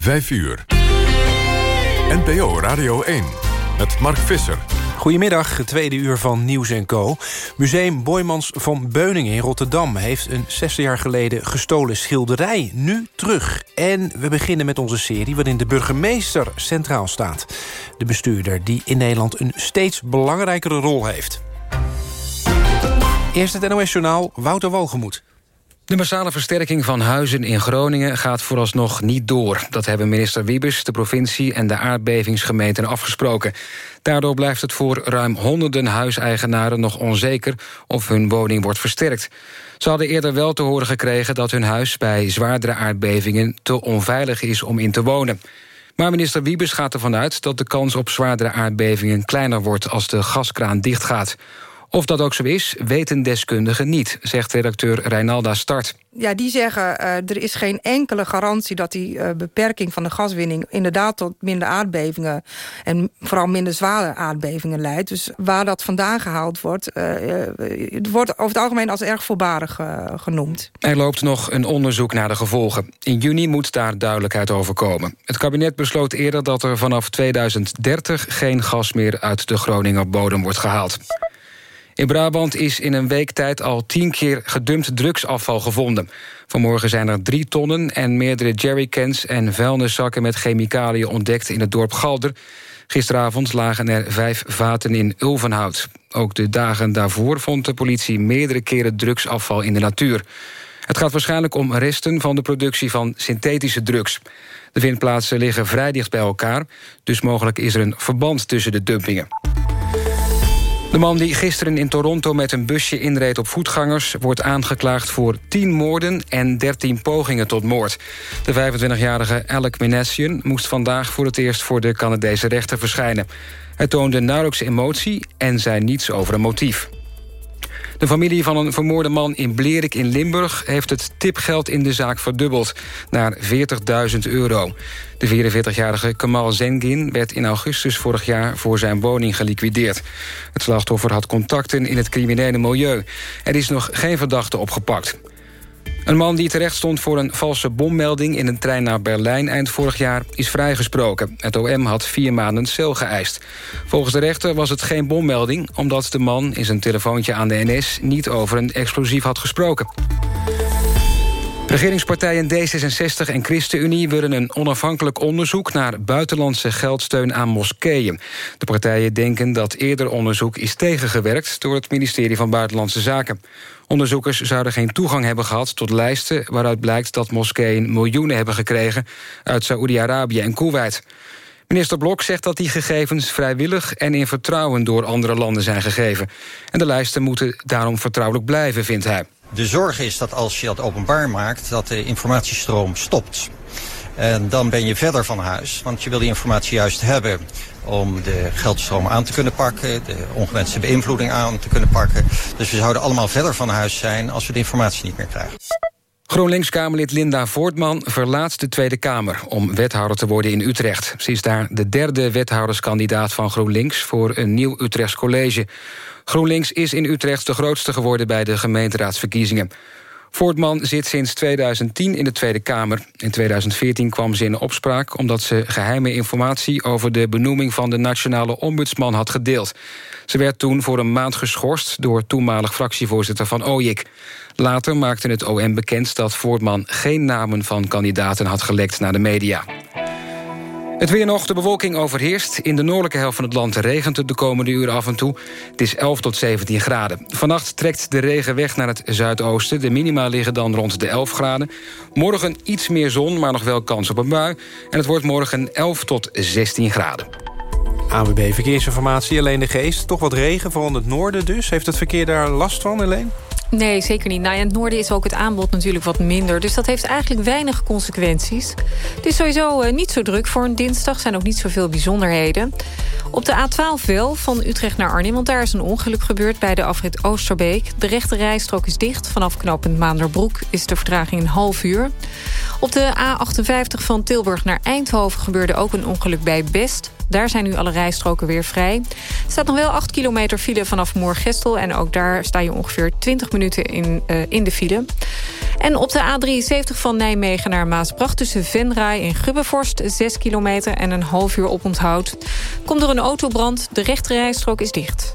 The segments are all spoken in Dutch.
5 uur. NPO Radio 1 met Mark Visser. Goedemiddag, tweede uur van Nieuws Co. Museum Boymans van Beuningen in Rotterdam... heeft een 60 jaar geleden gestolen schilderij nu terug. En we beginnen met onze serie waarin de burgemeester centraal staat. De bestuurder die in Nederland een steeds belangrijkere rol heeft. Eerst het NOS-journaal Wouter Walgemoed. De massale versterking van huizen in Groningen gaat vooralsnog niet door. Dat hebben minister Wiebes, de provincie en de aardbevingsgemeenten afgesproken. Daardoor blijft het voor ruim honderden huiseigenaren nog onzeker... of hun woning wordt versterkt. Ze hadden eerder wel te horen gekregen dat hun huis... bij zwaardere aardbevingen te onveilig is om in te wonen. Maar minister Wiebes gaat ervan uit dat de kans op zwaardere aardbevingen... kleiner wordt als de gaskraan dichtgaat. Of dat ook zo is, weten deskundigen niet, zegt redacteur Reinalda Start. Ja, die zeggen uh, er is geen enkele garantie dat die uh, beperking van de gaswinning inderdaad tot minder aardbevingen en vooral minder zware aardbevingen leidt. Dus waar dat vandaan gehaald wordt, uh, het wordt over het algemeen als erg voorbarig genoemd. Er loopt nog een onderzoek naar de gevolgen. In juni moet daar duidelijkheid over komen. Het kabinet besloot eerder dat er vanaf 2030 geen gas meer uit de Groninger bodem wordt gehaald. In Brabant is in een week tijd al tien keer gedumpt drugsafval gevonden. Vanmorgen zijn er drie tonnen en meerdere jerrycans en vuilniszakken met chemicaliën ontdekt in het dorp Galder. Gisteravond lagen er vijf vaten in Ulvenhout. Ook de dagen daarvoor vond de politie meerdere keren drugsafval in de natuur. Het gaat waarschijnlijk om resten van de productie van synthetische drugs. De vindplaatsen liggen vrij dicht bij elkaar, dus mogelijk is er een verband tussen de dumpingen. De man die gisteren in Toronto met een busje inreed op voetgangers... wordt aangeklaagd voor 10 moorden en 13 pogingen tot moord. De 25-jarige Alec Minassian moest vandaag voor het eerst... voor de Canadese rechter verschijnen. Hij toonde nauwelijks emotie en zei niets over een motief. De familie van een vermoorde man in Blerik in Limburg... heeft het tipgeld in de zaak verdubbeld naar 40.000 euro. De 44-jarige Kamal Zengin werd in augustus vorig jaar... voor zijn woning geliquideerd. Het slachtoffer had contacten in het criminele milieu. Er is nog geen verdachte opgepakt. Een man die terecht stond voor een valse bommelding... in een trein naar Berlijn eind vorig jaar is vrijgesproken. Het OM had vier maanden cel geëist. Volgens de rechter was het geen bommelding... omdat de man in zijn telefoontje aan de NS... niet over een explosief had gesproken. Regeringspartijen D66 en ChristenUnie willen een onafhankelijk onderzoek naar buitenlandse geldsteun aan moskeeën. De partijen denken dat eerder onderzoek is tegengewerkt door het ministerie van Buitenlandse Zaken. Onderzoekers zouden geen toegang hebben gehad tot lijsten... waaruit blijkt dat moskeeën miljoenen hebben gekregen... uit Saoedi-Arabië en Kuwait. Minister Blok zegt dat die gegevens vrijwillig en in vertrouwen... door andere landen zijn gegeven. En de lijsten moeten daarom vertrouwelijk blijven, vindt hij. De zorg is dat als je dat openbaar maakt... dat de informatiestroom stopt. En dan ben je verder van huis, want je wil die informatie juist hebben om de geldstroom aan te kunnen pakken, de ongewenste beïnvloeding aan te kunnen pakken. Dus we zouden allemaal verder van huis zijn als we de informatie niet meer krijgen. GroenLinks-Kamerlid Linda Voortman verlaat de Tweede Kamer... om wethouder te worden in Utrecht. Ze is daar de derde wethouderskandidaat van GroenLinks... voor een nieuw Utrechts college. GroenLinks is in Utrecht de grootste geworden... bij de gemeenteraadsverkiezingen. Voortman zit sinds 2010 in de Tweede Kamer. In 2014 kwam ze in opspraak omdat ze geheime informatie... over de benoeming van de nationale ombudsman had gedeeld. Ze werd toen voor een maand geschorst... door toenmalig fractievoorzitter van OJIK. Later maakte het OM bekend dat Voortman geen namen van kandidaten had gelekt naar de media. Het weer nog, de bewolking overheerst. In de noordelijke helft van het land regent het de komende uren af en toe. Het is 11 tot 17 graden. Vannacht trekt de regen weg naar het zuidoosten. De minima liggen dan rond de 11 graden. Morgen iets meer zon, maar nog wel kans op een bui. En het wordt morgen 11 tot 16 graden. AWB Verkeersinformatie, alleen de geest. Toch wat regen, vooral in het noorden dus. Heeft het verkeer daar last van, alleen? Nee, zeker niet. Nou, in het noorden is ook het aanbod natuurlijk wat minder. Dus dat heeft eigenlijk weinig consequenties. Het is sowieso uh, niet zo druk voor een dinsdag. zijn ook niet zoveel bijzonderheden. Op de A12 wel, van Utrecht naar Arnhem. Want daar is een ongeluk gebeurd bij de afrit Oosterbeek. De rechte rijstrook is dicht. Vanaf knooppunt Maanderbroek is de vertraging een half uur. Op de A58 van Tilburg naar Eindhoven gebeurde ook een ongeluk bij Best. Daar zijn nu alle rijstroken weer vrij. Er staat nog wel 8 kilometer file vanaf Moorgestel. En ook daar sta je ongeveer 20 minuten in, uh, in de file. En op de A73 van Nijmegen naar Maasbracht... tussen Venray en Gubbevorst, 6 kilometer en een half uur op onthoud. Komt door een autobrand, de rechterrijstrook is dicht.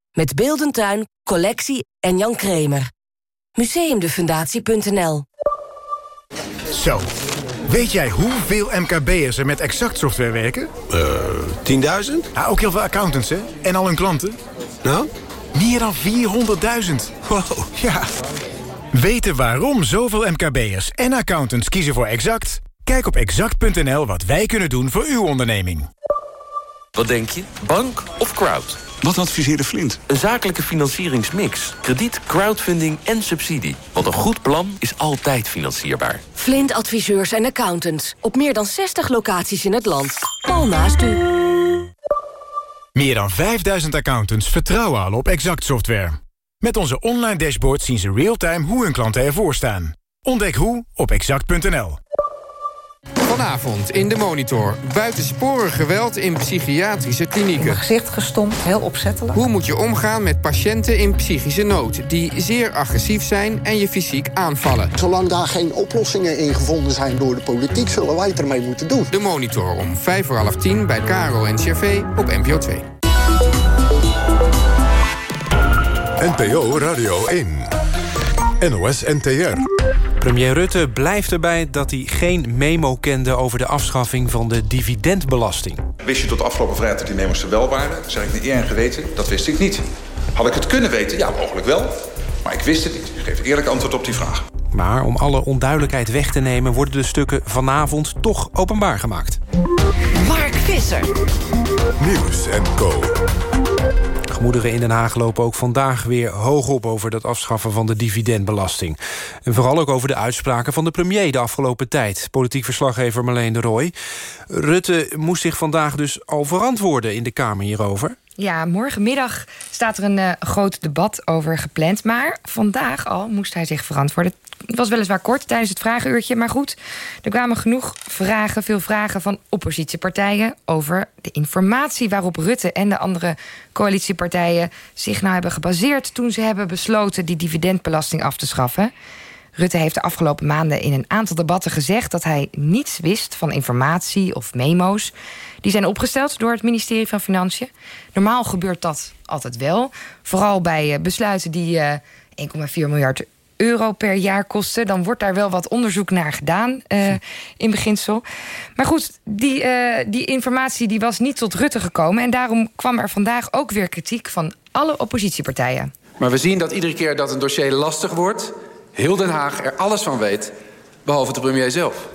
Met Beeldentuin, collectie en Jan Kremer. Museumdefundatie.nl Zo, weet jij hoeveel MKB'ers er met Exact software werken? Eh, 10.000? Ja, ook heel veel accountants, hè? En al hun klanten. Nou? Meer dan 400.000. Wow. Ja. Weten waarom zoveel MKB'ers en accountants kiezen voor Exact? Kijk op exact.nl wat wij kunnen doen voor uw onderneming. Wat denk je? Bank of crowd? Wat adviseerde Flint? Een zakelijke financieringsmix. Krediet, crowdfunding en subsidie. Want een goed plan is altijd financierbaar. Flint adviseurs en accountants. Op meer dan 60 locaties in het land. Al naast u. Meer dan 5000 accountants vertrouwen al op Exact software. Met onze online dashboard zien ze real-time hoe hun klanten ervoor staan. Ontdek hoe op exact.nl. Vanavond in de Monitor. Buitensporig geweld in psychiatrische klinieken. Mijn gezicht gestompt, heel opzettelijk. Hoe moet je omgaan met patiënten in psychische nood... die zeer agressief zijn en je fysiek aanvallen? Zolang daar geen oplossingen in gevonden zijn door de politiek... zullen wij het ermee moeten doen. De Monitor om vijf voor half tien bij Caro en CV op NPO 2. NPO Radio 1. NOS NTR. Premier Rutte blijft erbij dat hij geen memo kende... over de afschaffing van de dividendbelasting. Wist je tot afgelopen vrijdag dat die memo's er wel waren? Zeg ik niet eer en geweten, dat wist ik niet. Had ik het kunnen weten? Ja, mogelijk wel. Maar ik wist het niet. Ik geef eerlijk antwoord op die vraag. Maar om alle onduidelijkheid weg te nemen... worden de stukken vanavond toch openbaar gemaakt. Mark Visser. Nieuws en Co. Gemoederen in Den Haag lopen ook vandaag weer hoog op... over dat afschaffen van de dividendbelasting. En vooral ook over de uitspraken van de premier de afgelopen tijd. Politiek verslaggever Marleen de Rooij. Rutte moest zich vandaag dus al verantwoorden in de Kamer hierover. Ja, morgenmiddag staat er een uh, groot debat over gepland. Maar vandaag al moest hij zich verantwoorden. Het was weliswaar kort tijdens het vragenuurtje. Maar goed, er kwamen genoeg vragen, veel vragen van oppositiepartijen... over de informatie waarop Rutte en de andere coalitiepartijen... zich nou hebben gebaseerd toen ze hebben besloten... die dividendbelasting af te schaffen. Rutte heeft de afgelopen maanden in een aantal debatten gezegd... dat hij niets wist van informatie of memo's. Die zijn opgesteld door het ministerie van Financiën. Normaal gebeurt dat altijd wel. Vooral bij besluiten die 1,4 miljard euro per jaar kosten... dan wordt daar wel wat onderzoek naar gedaan uh, in beginsel. Maar goed, die, uh, die informatie die was niet tot Rutte gekomen... en daarom kwam er vandaag ook weer kritiek van alle oppositiepartijen. Maar we zien dat iedere keer dat een dossier lastig wordt... heel Den Haag er alles van weet, behalve de premier zelf.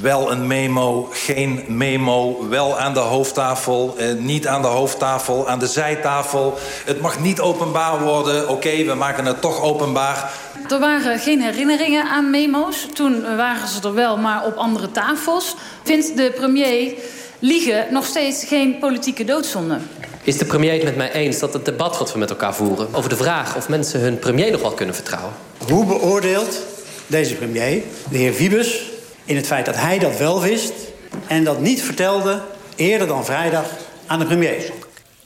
Wel een memo, geen memo, wel aan de hoofdtafel, eh, niet aan de hoofdtafel, aan de zijtafel. Het mag niet openbaar worden. Oké, okay, we maken het toch openbaar. Er waren geen herinneringen aan memo's. Toen waren ze er wel, maar op andere tafels. Vindt de premier liegen nog steeds geen politieke doodzonde? Is de premier het met mij eens dat het debat wat we met elkaar voeren... over de vraag of mensen hun premier nog wel kunnen vertrouwen? Hoe beoordeelt deze premier, de heer Wiebes... in het feit dat hij dat wel wist en dat niet vertelde... eerder dan vrijdag aan de premier?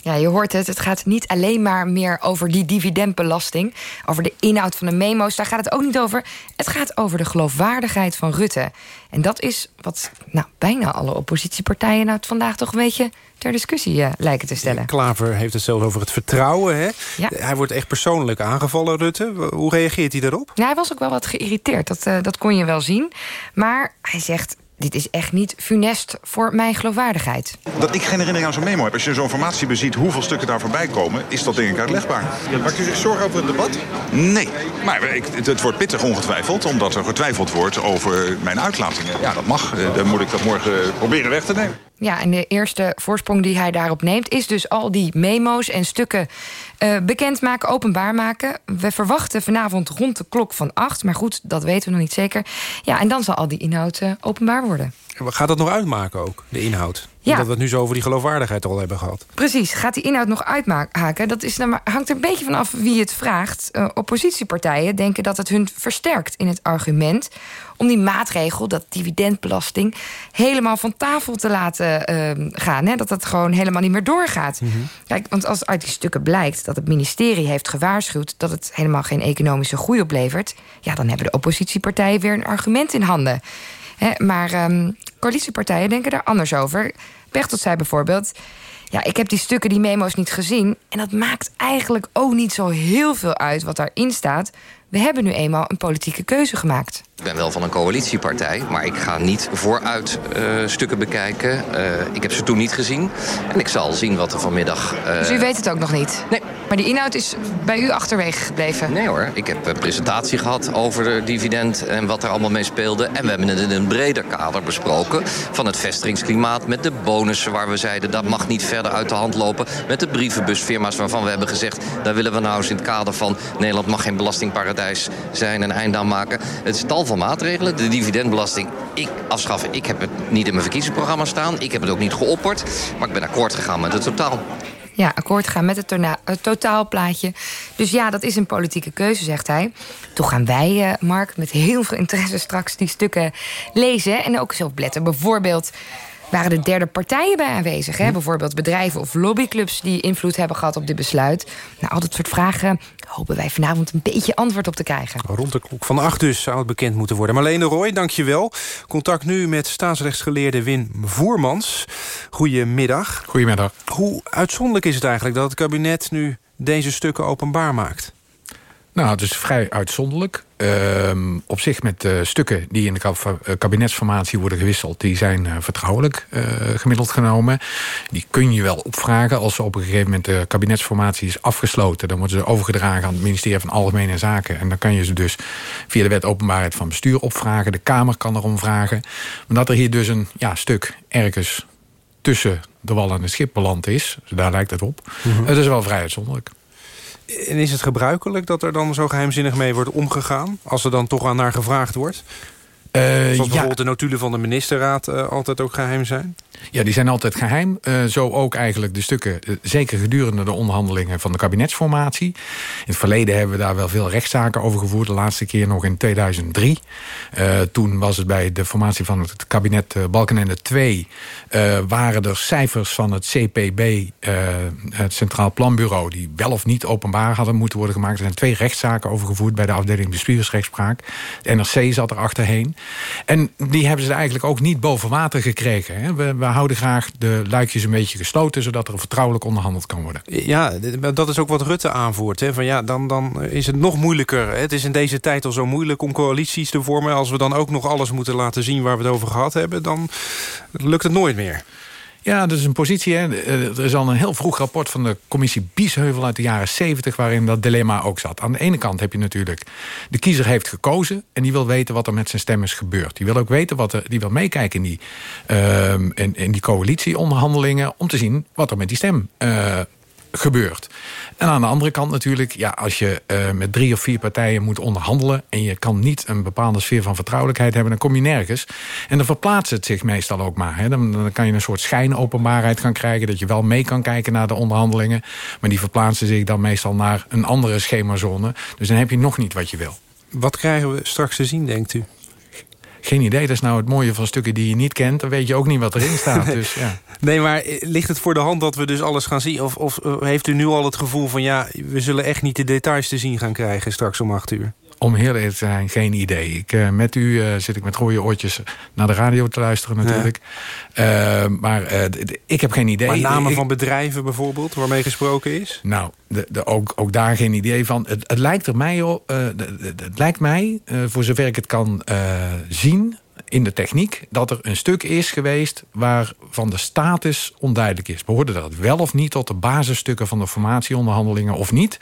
Ja, je hoort het. Het gaat niet alleen maar meer over die dividendbelasting. Over de inhoud van de memo's. Daar gaat het ook niet over. Het gaat over de geloofwaardigheid van Rutte. En dat is wat nou, bijna alle oppositiepartijen nou vandaag toch een beetje ter discussie uh, lijken te stellen. Klaver heeft het zelfs over het vertrouwen. Hè? Ja. Hij wordt echt persoonlijk aangevallen, Rutte. Hoe reageert hij daarop? Nou, hij was ook wel wat geïrriteerd. Dat, uh, dat kon je wel zien. Maar hij zegt dit is echt niet funest voor mijn geloofwaardigheid. Dat ik geen herinnering aan zo'n memo heb. Als je zo'n formatie beziet hoeveel stukken daar voorbij komen... is dat denk ik uitlegbaar. Maakt u zich zorgen over het debat? Nee, maar ik, het, het, wordt pittig ongetwijfeld... omdat er getwijfeld wordt over mijn uitlatingen. Ja, dat mag. Eh, dan moet ik dat morgen proberen weg te nemen. Ja, en de eerste voorsprong die hij daarop neemt... is dus al die memo's en stukken uh, bekendmaken, openbaar maken. We verwachten vanavond rond de klok van acht. Maar goed, dat weten we nog niet zeker. Ja, en dan zal al die inhoud uh, openbaar worden. Gaat dat nog uitmaken ook, de inhoud? Ja. Dat we het nu zo over die geloofwaardigheid al hebben gehad. Precies. Gaat die inhoud nog uitmaken? Dat is, nou, hangt er een beetje vanaf wie het vraagt. Uh, oppositiepartijen denken dat het hun versterkt in het argument... om die maatregel, dat dividendbelasting... helemaal van tafel te laten uh, gaan. Hè? Dat het gewoon helemaal niet meer doorgaat. Mm -hmm. Kijk, want als uit die stukken blijkt dat het ministerie heeft gewaarschuwd... dat het helemaal geen economische groei oplevert... ja, dan hebben de oppositiepartijen weer een argument in handen... He, maar um, coalitiepartijen denken daar anders over. Pechtold zei bijvoorbeeld... ja, ik heb die stukken, die memo's niet gezien... en dat maakt eigenlijk ook niet zo heel veel uit wat daarin staat... we hebben nu eenmaal een politieke keuze gemaakt. Ik ben wel van een coalitiepartij, maar ik ga niet vooruit uh, stukken bekijken. Uh, ik heb ze toen niet gezien. En ik zal zien wat er vanmiddag... Uh... Dus u weet het ook nog niet? Nee. Maar die inhoud is bij u achterwege gebleven? Nee hoor. Ik heb een presentatie gehad over de dividend en wat er allemaal mee speelde. En we hebben het in een breder kader besproken. Van het vestigingsklimaat met de bonussen waar we zeiden... dat mag niet verder uit de hand lopen. Met de brievenbusfirma's waarvan we hebben gezegd... daar willen we nou eens in het kader van... Nederland mag geen belastingparadijs zijn en eind aan maken. Het is tal van maatregelen. De dividendbelasting, ik afschaffen. Ik heb het niet in mijn verkiezingsprogramma staan. Ik heb het ook niet geopperd. Maar ik ben akkoord gegaan met het totaal. Ja, akkoord gaan met het, het totaalplaatje. Dus ja, dat is een politieke keuze, zegt hij. Toch gaan wij, uh, Mark, met heel veel interesse straks die stukken lezen. En ook zo opletten. Bijvoorbeeld waren er derde partijen bij aanwezig. Hè? Bijvoorbeeld bedrijven of lobbyclubs die invloed hebben gehad op dit besluit. Nou, al dat soort vragen hopen wij vanavond een beetje antwoord op te krijgen. Rond de klok van acht dus zou het bekend moeten worden. Marlene Roy, dankjewel. Contact nu met staatsrechtsgeleerde Win Voermans. Goedemiddag. Goedemiddag. Hoe uitzonderlijk is het eigenlijk dat het kabinet nu deze stukken openbaar maakt? Nou, het is vrij uitzonderlijk. Uh, op zich met uh, stukken die in de kabinetsformatie worden gewisseld... die zijn uh, vertrouwelijk gemiddeld genomen. Die kun je wel opvragen als op een gegeven moment de kabinetsformatie is afgesloten. Dan worden ze overgedragen aan het ministerie van Algemene Zaken. En dan kan je ze dus via de wet openbaarheid van bestuur opvragen. De Kamer kan erom vragen. Maar dat er hier dus een ja, stuk ergens tussen de wal en het schip beland is... daar lijkt het op. Mm -hmm. Het is wel vrij uitzonderlijk. En is het gebruikelijk dat er dan zo geheimzinnig mee wordt omgegaan... als er dan toch aan naar gevraagd wordt? Uh, Zoals bijvoorbeeld ja. de notulen van de ministerraad uh, altijd ook geheim zijn? Ja, die zijn altijd geheim. Uh, zo ook eigenlijk de stukken, zeker gedurende de onderhandelingen van de kabinetsformatie. In het verleden hebben we daar wel veel rechtszaken over gevoerd. De laatste keer nog in 2003. toen was het bij de formatie van het kabinet Balkenende 2... waren er cijfers van het CPB, het Centraal Planbureau... die wel of niet openbaar hadden moeten worden gemaakt. Er zijn twee rechtszaken over gevoerd bij de afdeling bestuursrechtspraak. De NRC zat er achterheen. En die hebben ze eigenlijk ook niet boven water gekregen. Hè? We, houden graag de luikjes een beetje gesloten... zodat er vertrouwelijk onderhandeld kan worden. Ja, dat is ook wat Rutte aanvoert. Hè? Van ja, dan, dan is het nog moeilijker. Het is in deze tijd al zo moeilijk om coalities te vormen. Als we dan ook nog alles moeten laten zien waar we het over gehad hebben... dan lukt het nooit meer. Ja, dat is een positie. Hè. Er is al een heel vroeg rapport van de commissie Biesheuvel uit de jaren 70... waarin dat dilemma ook zat. Aan de ene kant heb je natuurlijk... de kiezer heeft gekozen en die wil weten wat er met zijn stem is gebeurd. Die wil ook weten wat er... die wil meekijken in die, uh, in, in, die coalitieonderhandelingen... om te zien wat er met die stem uh, gebeurt. En aan de andere kant natuurlijk, ja, als je uh, met drie of vier partijen moet onderhandelen... en je kan niet een bepaalde sfeer van vertrouwelijkheid hebben... dan kom je nergens. En dan verplaatst het zich meestal ook maar. Hè. Dan, dan kan je een soort schijnopenbaarheid gaan krijgen... dat je wel mee kan kijken naar de onderhandelingen... maar die verplaatsen zich dan meestal naar een andere schemazone. Dus dan heb je nog niet wat je wil. Wat krijgen we straks te zien, denkt u? Geen idee, dat is nou het mooie van stukken die je niet kent. Dan weet je ook niet wat erin staat. Dus, ja. Nee, maar ligt het voor de hand dat we dus alles gaan zien? Of, of heeft u nu al het gevoel van... ja, we zullen echt niet de details te zien gaan krijgen straks om acht uur? Om heel eerlijk te zijn, geen idee. Ik, uh, met u uh, zit ik met rode oortjes naar de radio te luisteren natuurlijk. Ja. Uh, maar ik heb geen idee. Maar namen ik, van bedrijven bijvoorbeeld, waarmee gesproken is? Nou, de, de, ook, ook daar geen idee van. Het, het lijkt er mij op, het lijkt mij, voor zover ik het kan zien in de techniek dat er een stuk is geweest waarvan de status onduidelijk is. Behoorde dat wel of niet tot de basisstukken van de formatieonderhandelingen of niet?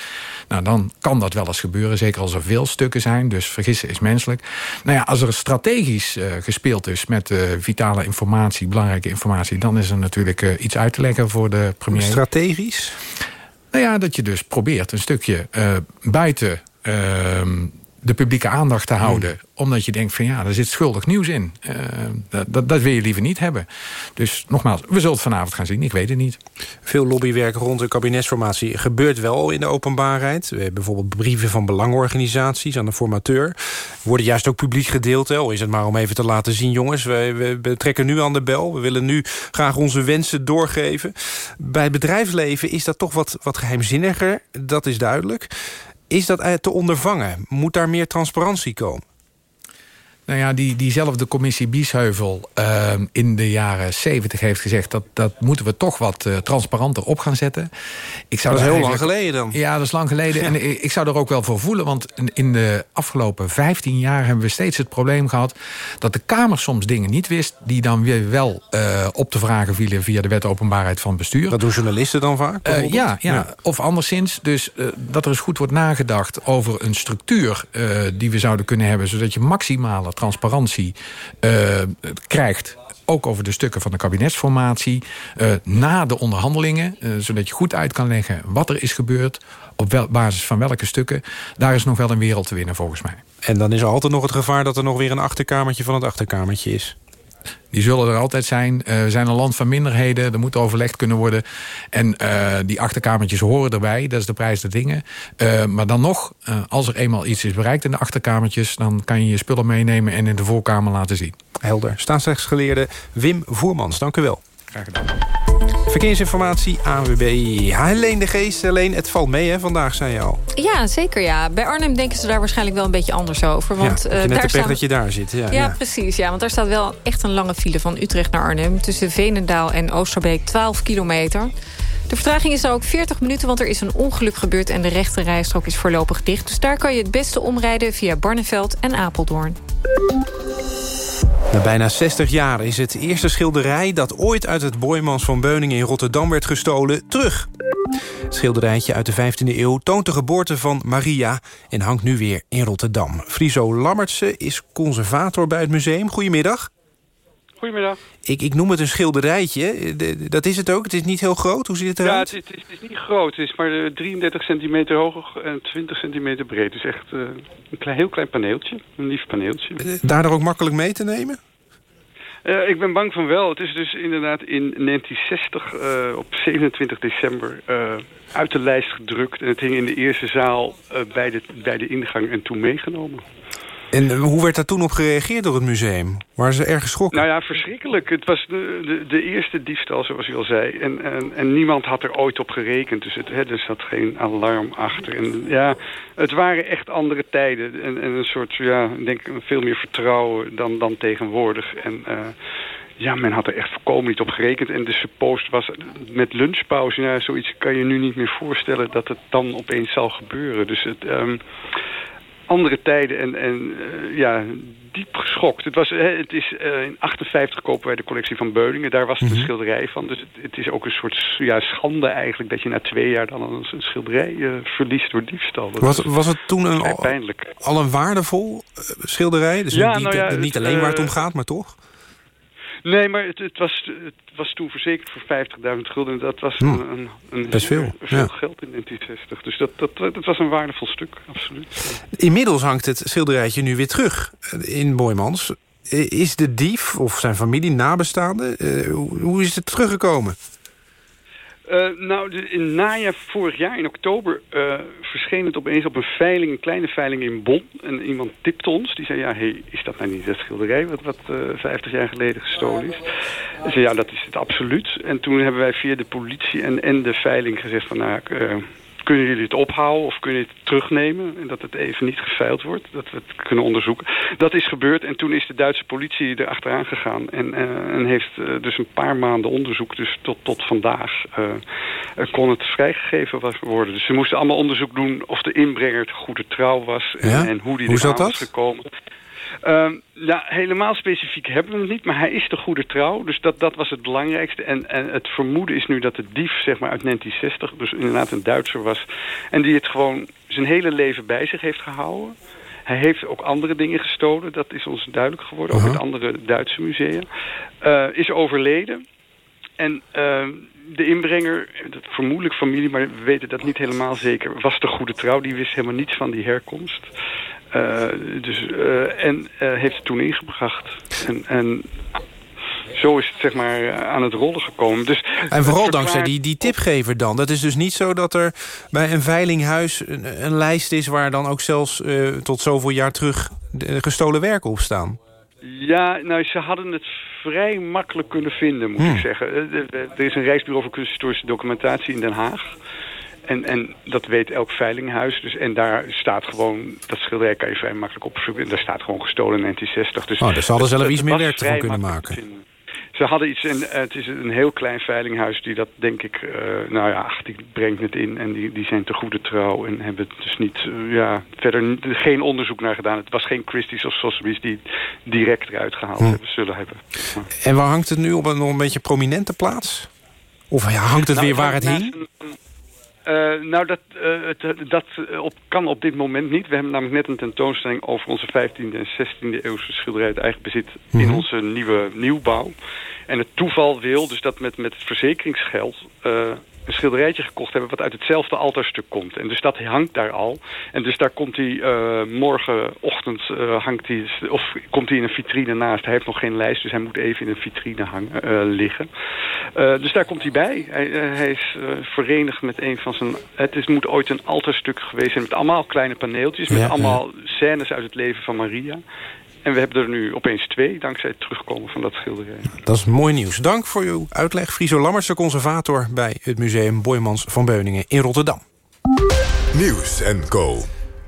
Nou, dan kan dat wel eens gebeuren, zeker als er veel stukken zijn. Dus vergissen is menselijk. Nou ja, als er strategisch uh, gespeeld is met uh, vitale informatie, belangrijke informatie... dan is er natuurlijk uh, iets uit te leggen voor de premier. Strategisch? Nou ja, dat je dus probeert een stukje buiten ehm, de publieke aandacht te houden. Hmm. Omdat je denkt van ja, er zit schuldig nieuws in. Uh, dat, dat wil je liever niet hebben. Dus nogmaals, we zullen het vanavond gaan zien. Ik weet het niet. Veel lobbywerk rond de kabinetsformatie gebeurt wel in de openbaarheid. We hebben bijvoorbeeld brieven van belangorganisaties aan de formateur. Worden juist ook publiek gedeeld. Hè? is het maar om even te laten zien, jongens. We, we, trekken nu aan de bel. We willen nu graag onze wensen doorgeven. Bij het bedrijfsleven is dat toch wat, wat geheimzinniger. Dat is duidelijk. Is dat te ondervangen? Moet daar meer transparantie komen? Nou ja, die, diezelfde commissie Biesheuvel uh, in de jaren 70 heeft gezegd... dat, dat moeten we toch wat uh, transparanter op gaan zetten. Ik zou dat is heel lang geleden dan. Ja, dat is lang geleden. En ik, ik, zou er ook wel voor voelen. Want in de afgelopen 15 jaar hebben we steeds het probleem gehad... dat de Kamer soms dingen niet wist... die dan weer wel uh, op te vragen vielen via de wet openbaarheid van bestuur. Dat doen journalisten dan vaak? Ja, ja, ja, of anderszins. Dus dat er eens goed wordt nagedacht over een structuur... die we zouden kunnen hebben... zodat je maximale transparantie uh, krijgt ook over de stukken van de kabinetsformatie... Uh, na de onderhandelingen, uh, zodat je goed uit kan leggen wat er is gebeurd... op wel, basis van welke stukken. Daar is nog wel een wereld te winnen, volgens mij. En dan is er altijd nog het gevaar dat er nog weer een achterkamertje van het achterkamertje is. Die zullen er altijd zijn. Uh, we zijn een land van minderheden. Er moet overlegd kunnen worden. En uh, die achterkamertjes horen erbij. Dat is de prijs der dingen. Uh, maar dan nog, als er eenmaal iets is bereikt in de achterkamertjes... dan kan je je spullen meenemen en in de voorkamer laten zien. Helder. Staatsrechtsgeleerde Wim Voermans, dank u wel. Graag gedaan. Verkeersinformatie, AWB. Helene de Geest. Helene, het valt mee hè, vandaag, zei je al. Ja, zeker ja. Bij Arnhem denken ze daar waarschijnlijk wel een beetje anders over. Want, ja, je net daar staan... dat je daar zit. Ja, ja, precies. Ja, want daar staat wel echt een lange file van Utrecht naar Arnhem. Tussen Venendaal en Oosterbeek 12 kilometer. De vertraging is er ook 40 minuten, want er is een ongeluk gebeurd... en de rechte rijstrook is voorlopig dicht. Dus daar kan je het beste omrijden via Barneveld en Apeldoorn. Na bijna 60 jaar is het eerste schilderij... dat ooit uit het Boymans van Beuningen in Rotterdam werd gestolen, terug. Het schilderijtje uit de 15e eeuw toont de geboorte van Maria... en hangt nu weer in Rotterdam. Friso Lammertse is conservator bij het museum. Goedemiddag. Goedemiddag. Ik, ik noem het een schilderijtje. dat is het ook? Het is niet heel groot? Hoe ziet het eruit? Ja, het is, het is niet groot. Het is maar 33 eh, centimeter hoog en 20 centimeter breed. Het is echt uh, een klein, heel klein paneeltje. Een lief paneeltje. Uh, daardoor ook makkelijk mee te nemen? Uh, ik ben bang van wel. Het is dus inderdaad in 1960 uh, op 27 december uh, uit de lijst gedrukt. En het hing in de eerste zaal bij, de, bij de ingang en toen meegenomen. En hoe werd daar toen op gereageerd door het museum? Waren ze erg geschrokken? Nou ja, verschrikkelijk. Het was de, de, de eerste diefstal, zoals u al zei. En, en, en, niemand had er ooit op gerekend. Dus het, hè, er zat geen alarm achter. En ja, het waren echt andere tijden. En, en een soort, ja, ik denk veel meer vertrouwen dan, dan tegenwoordig. En... Uh, ja, men had er echt volkomen niet op gerekend. En de suppost was met lunchpauze. Ja, zoiets kan je nu niet meer voorstellen dat het dan opeens zal gebeuren. Dus het, um, andere tijden en, en uh, ja, diep geschokt. Het, was, het is uh, in 58 kopen wij de collectie van Beuningen. Daar was het een mhm. schilderij van. Dus het, het, is ook een soort ja, schande eigenlijk... dat je na twee jaar dan een, een schilderij verliest door diefstal. was, was het toen een, al, al, een waardevol schilderij? Dus ja, niet, nou ja, niet alleen waar het om gaat, maar toch? Nee, maar het, het, was, het was toen verzekerd voor 50.000 gulden. Dat was hm. een, een, Best veel, veel geld in 1960. Dus dat, dat, dat was een waardevol stuk, absoluut. Inmiddels hangt het schilderijtje nu weer terug in Boymans. Is de dief of zijn familie nabestaanden, uh, hoe is het teruggekomen? Uh, nou, in najaar vorig jaar, in oktober, uh, verscheen het opeens op een veiling, een kleine veiling in Bonn. En iemand tipte ons, die zei, ja, hey, is dat nou niet dat schilderij wat, wat uh, 50 jaar geleden gestolen is? En zei, ja, dat is het absoluut. En toen hebben wij via de politie en, en de veiling gezegd van, nou, kunnen jullie het ophouden of kunnen jullie het terugnemen? En dat het even niet geveild wordt, dat we het kunnen onderzoeken. Dat is gebeurd en toen is de Duitse politie er achteraan gegaan. En, uh, en heeft uh, dus een paar maanden onderzoek, dus tot, tot vandaag uh, kon het vrijgegeven worden. Dus ze moesten allemaal onderzoek doen of de inbrenger het goede trouw was. En, ja? en hoe die er was gekomen. Ehm, ja, helemaal specifiek hebben we het niet, maar hij is de goede trouw. Dus dat, dat was het belangrijkste. En, en het vermoeden is nu dat de dief zeg maar, uit 1960, dus inderdaad een Duitser was... en die het gewoon zijn hele leven bij zich heeft gehouden. Hij heeft ook andere dingen gestolen, dat is ons duidelijk geworden, ook uit andere Duitse musea. Eh, is overleden. En ehm, de inbrenger, dat vermoedelijk familie, maar we weten dat niet helemaal zeker, was de goede trouw. Die wist helemaal niets van die herkomst. Uh, dus, uh, en uh, heeft het toen ingebracht. En, en zo is het zeg maar aan het rollen gekomen. Dus en vooral dankzij die, die tipgever dan. Dat is dus niet zo dat er bij een veilinghuis een, een lijst is... waar dan ook zelfs tot zoveel jaar terug gestolen werken op staan. Ja, nou, ze hadden het vrij makkelijk kunnen vinden, moet hmm. ik zeggen. Er is een reisbureau voor kunsthistorische documentatie in Den Haag. En, en dat weet elk veilinghuis. Dus, en daar staat gewoon, dat schilderij kan je vrij makkelijk opzoeken. En daar staat gewoon gestolen in 1960. Dus, oh, dus ze hadden zelf iets meer werk ervan kunnen maken. Ze hadden iets, en het is een heel klein veilinghuis die dat denk ik, uh, nou ja, ach, die brengt het in en die, die zijn te goede trouw en hebben dus niet, uh, ja, verder geen onderzoek naar gedaan. Het was geen Christie's of Sotheby's die direct eruit gehaald hm. hebben, zullen hebben. Maar. En waar hangt het nu op een nog een beetje prominente plaats? Of ja, hangt het nou, weer waar het hing? Uh, nou, dat, uh, het, dat op, kan op dit moment niet. We hebben namelijk net een tentoonstelling over onze 15e en 16e eeuwse schilderij uit eigen bezit mm -hmm. in onze nieuwe nieuwbouw. En het toeval wil dus dat met, met het verzekeringsgeld uh, een schilderijtje gekocht hebben... wat uit hetzelfde altarstuk komt. En dus dat hangt daar al. En dus daar komt hij uh, morgenochtend uh, hangt hij, of komt hij in een vitrine naast. Hij heeft nog geen lijst, dus hij moet even in een vitrine hangen, uh, liggen. dus daar komt hij bij. Hij, hij is verenigd met een van zijn... Het is, moet ooit een altarstuk geweest zijn met allemaal kleine paneeltjes... met ja, allemaal ja. scènes uit het leven van Maria. En we hebben er nu opeens twee, dankzij het terugkomen van dat schilderij. Dat is mooi nieuws. Dank voor uw uitleg. Friso Lammertse, conservator bij het museum Boymans van Beuningen in Rotterdam. Nieuws en Co.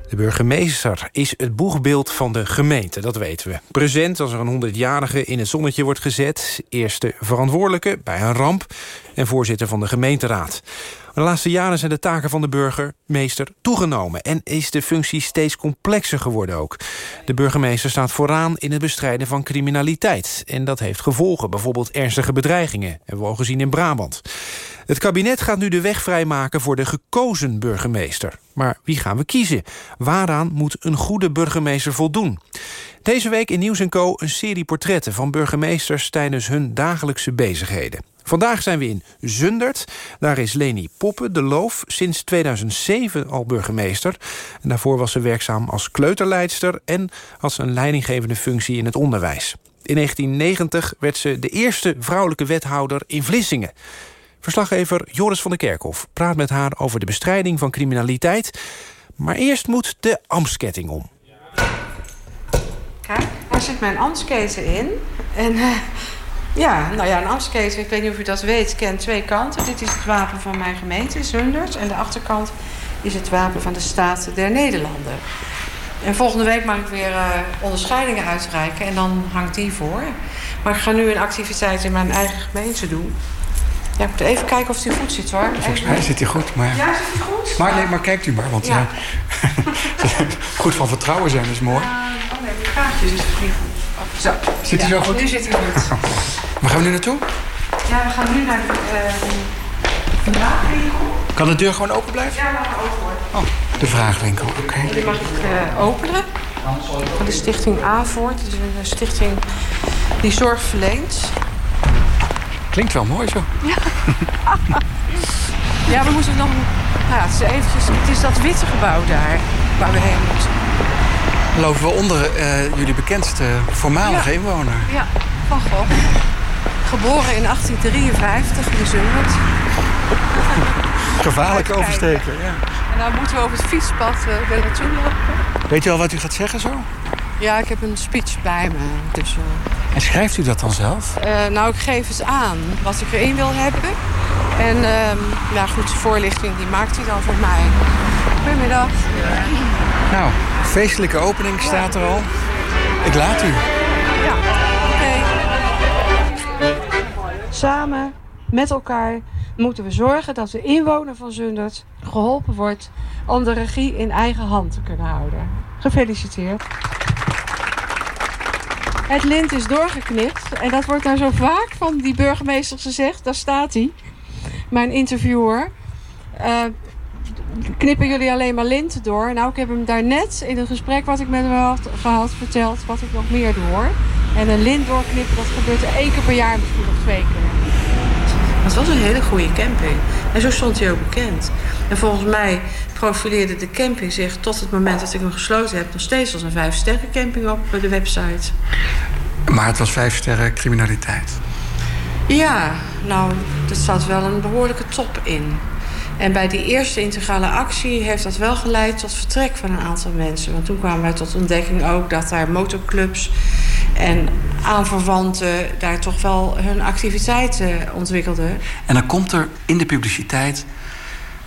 De burgemeester is het boegbeeld van de gemeente, dat weten we. Present als er een 100-jarige in het zonnetje wordt gezet... eerste verantwoordelijke bij een ramp en voorzitter van de gemeenteraad. De laatste jaren zijn de taken van de burgemeester toegenomen... en is de functie steeds complexer geworden ook. De burgemeester staat vooraan in het bestrijden van criminaliteit. En dat heeft gevolgen, bijvoorbeeld ernstige bedreigingen. Hebben we al gezien in Brabant. Het kabinet gaat nu de weg vrijmaken voor de gekozen burgemeester. Maar wie gaan we kiezen? Waaraan moet een goede burgemeester voldoen? Deze week in Nieuws Co een serie portretten van burgemeesters... tijdens hun dagelijkse bezigheden. Vandaag zijn we in Zundert. Daar is Leni Poppen de Loof sinds 2007 al burgemeester. En daarvoor was ze werkzaam als kleuterleidster... en had ze een leidinggevende functie in het onderwijs. In 1990 werd ze de eerste vrouwelijke wethouder in Vlissingen. Verslaggever Joris van der Kerkhof praat met haar over de bestrijding van criminaliteit. Maar eerst moet de Amsketting om. Kijk, daar zit mijn Amsketen in. En uh, ja, nou ja, een Amsketen, ik weet niet of u dat weet, kent twee kanten. Dit is het wapen van mijn gemeente, Zundert. En de achterkant is het wapen van de Staat der Nederlanden. En volgende week mag ik weer uh, onderscheidingen uitreiken en dan hangt die voor. Maar ik ga nu een activiteit in mijn eigen gemeente doen. Ja, ik moet even kijken of hij goed zit hoor. Volgens mij zit hij goed. Maar... Ja, zit hij goed? Maar, nee, maar kijkt u maar, want ja. goed van vertrouwen zijn is mooi. Oh nee, die kaartjes is goed. Zo. Zit hij zo goed? Nu zit hij goed. Waar gaan we nu naartoe? Ja, we gaan nu naar de uh, vraagwinkel. Kan de deur gewoon open blijven? Ja, laat open worden. Oh, de vraagwinkel, oké. Okay. Die mag ik uh, openen. Van de stichting AVOORT. Het is een stichting die zorg verleent. Klinkt wel mooi zo. Ja, ja we moeten nog... Nou, het, is eventjes, het is dat witte gebouw daar waar we heen moeten. Lopen we onder uh, jullie bekendste voormalige ja. inwoner. Ja, Van Gogh. Geboren in 1853 in Zundert. Gevaarlijk oversteken, ja. En dan moeten we over het fietspad uh, weer naartoe lopen. Weet u al wat u gaat zeggen zo? Ja, ik heb een speech bij me. Dus, uh... En schrijft u dat dan zelf? Uh, nou, ik geef het aan wat ik erin wil hebben. En uh, ja, goed, de voorlichting die maakt hij dan voor mij. Goedemiddag. Nou, feestelijke opening staat er al. Ik laat u. Ja, oké. Okay. Samen, met elkaar, moeten we zorgen dat de inwoner van Zundert geholpen wordt om de regie in eigen hand te kunnen houden. Gefeliciteerd. Het lint is doorgeknipt. En dat wordt nou zo vaak van die burgemeester gezegd. Daar staat hij. Mijn interviewer. Uh, knippen jullie alleen maar linten door? Nou, ik heb hem daarnet in het gesprek wat ik met hem had gehad verteld... wat ik nog meer doe, hoor. En een lint doorknippen, dat gebeurt één keer per jaar, misschien nog twee keer. Het was een hele goede camping. En zo stond hij ook bekend. En volgens mij profileerde de camping zich tot het moment dat ik hem gesloten heb... nog steeds als een vijf-sterren camping op de website. Maar het was vijf sterren criminaliteit. Ja, nou, er zat wel een behoorlijke top in. En bij die eerste integrale actie heeft dat wel geleid tot vertrek van een aantal mensen. Want toen kwamen wij tot ontdekking ook dat daar motorclubs en aanverwanten daar toch wel hun activiteiten ontwikkelden. En dan komt er in de publiciteit...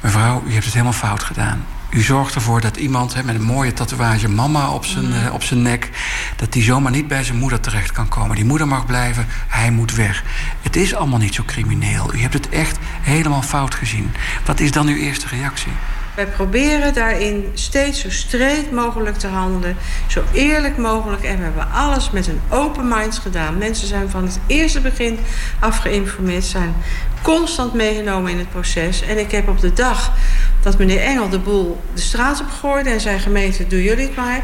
mevrouw, u hebt het helemaal fout gedaan. U zorgt ervoor dat iemand hè, met een mooie tatoeage mama op zijn, uh, op zijn nek... dat die zomaar niet bij zijn moeder terecht kan komen. Die moeder mag blijven, hij moet weg. Het is allemaal niet zo crimineel. U hebt het echt helemaal fout gezien. Wat is dan uw eerste reactie? Wij proberen daarin steeds zo streed mogelijk te handelen. Zo eerlijk mogelijk. En we hebben alles met een open mind gedaan. Mensen zijn van het eerste begin afgeïnformeerd. Zijn constant meegenomen in het proces. En ik heb op de dag dat meneer Engel de boel de straat op gooide... en zijn gemeente, doe jullie het maar...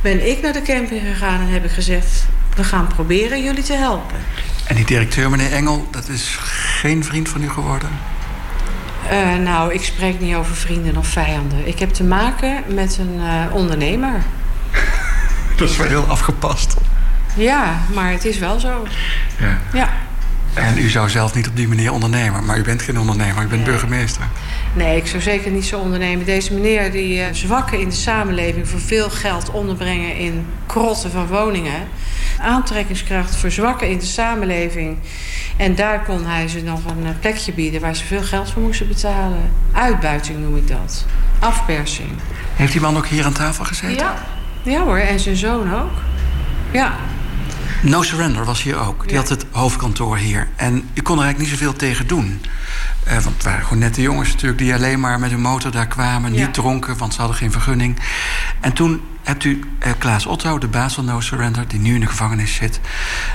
ben ik naar de camping gegaan en heb ik gezegd... we gaan proberen jullie te helpen. En die directeur, meneer Engel, dat is geen vriend van u geworden? Uh, nou, ik spreek niet over vrienden of vijanden. Ik heb te maken met een uh, ondernemer. Dat is wel heel afgepast. Ja, maar het is wel zo. Ja. ja. En u zou zelf niet op die manier ondernemen. Maar u bent geen ondernemer, u bent burgemeester. Nee, ik zou zeker niet zo ondernemen. Deze meneer die uh, zwakken in de samenleving... voor veel geld onderbrengen in krotten van woningen. Aantrekkingskracht voor zwakken in de samenleving. En daar kon hij ze nog een eh, plekje bieden... waar ze veel geld voor moesten betalen. Uitbuiting noem ik dat. Afpersing. Heeft die man ook hier aan tafel gezeten? Ja, ja hoor. En zijn zoon ook. Ja. No Surrender was hier ook. Die ja. had het hoofdkantoor hier. En u kon er eigenlijk niet zoveel tegen doen. Uh, want het waren gewoon nette jongens natuurlijk... die alleen maar met hun motor daar kwamen. Ja. Niet dronken, want ze hadden geen vergunning. En toen hebt u uh, Klaas Otto, de baas van No Surrender... die nu in de gevangenis zit...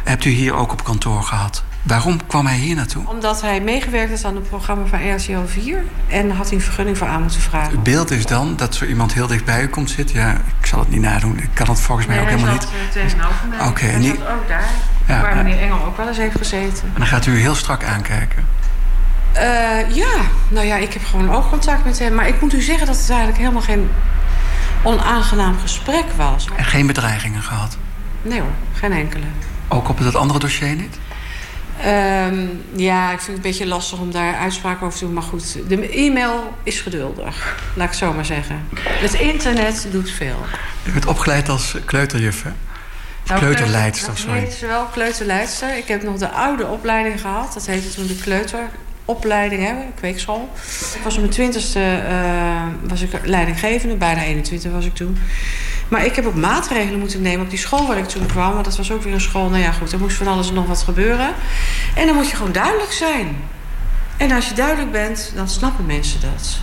hebt u hier ook op kantoor gehad. Waarom kwam hij hier naartoe? Omdat hij meegewerkt heeft aan het programma van RTL 4... en had hij een vergunning voor aan moeten vragen. Het beeld is dan dat zo iemand heel dicht bij u komt zitten. Ja, ik zal het niet nadoen. Ik kan het volgens mij nee, ook helemaal niet. hij zat tegenover mij. Oké. Okay, hij zat ook daar, ja, waar meneer Engel ook wel eens heeft gezeten. En dan gaat u heel strak aankijken. Uh, ja, nou ja, ik heb gewoon oogcontact met hem. Maar ik moet u zeggen dat het eigenlijk helemaal geen onaangenaam gesprek was. En geen bedreigingen gehad? Nee hoor, geen enkele. Ook op dat andere dossier niet? Um, ja, ik vind het een beetje lastig om daar uitspraken over te doen. Maar goed, de e-mail is geduldig. Laat ik het zo maar zeggen. Het internet doet veel. U bent opgeleid als kleuterjuf, hè? Nou, kleuterleidster, sorry. Nee, wel kleuterleidster. Ik heb nog de oude opleiding gehad. Dat heette toen de kleuteropleiding, hè, kweekschool. Ik was op mijn twintigste uh, was ik leidinggevende. Bijna 21 was ik toen. Maar ik heb ook maatregelen moeten nemen op die school waar ik toen kwam. Want dat was ook weer een school. Nou ja, goed, er moest van alles en nog wat gebeuren. En dan moet je gewoon duidelijk zijn. En als je duidelijk bent, dan snappen mensen dat.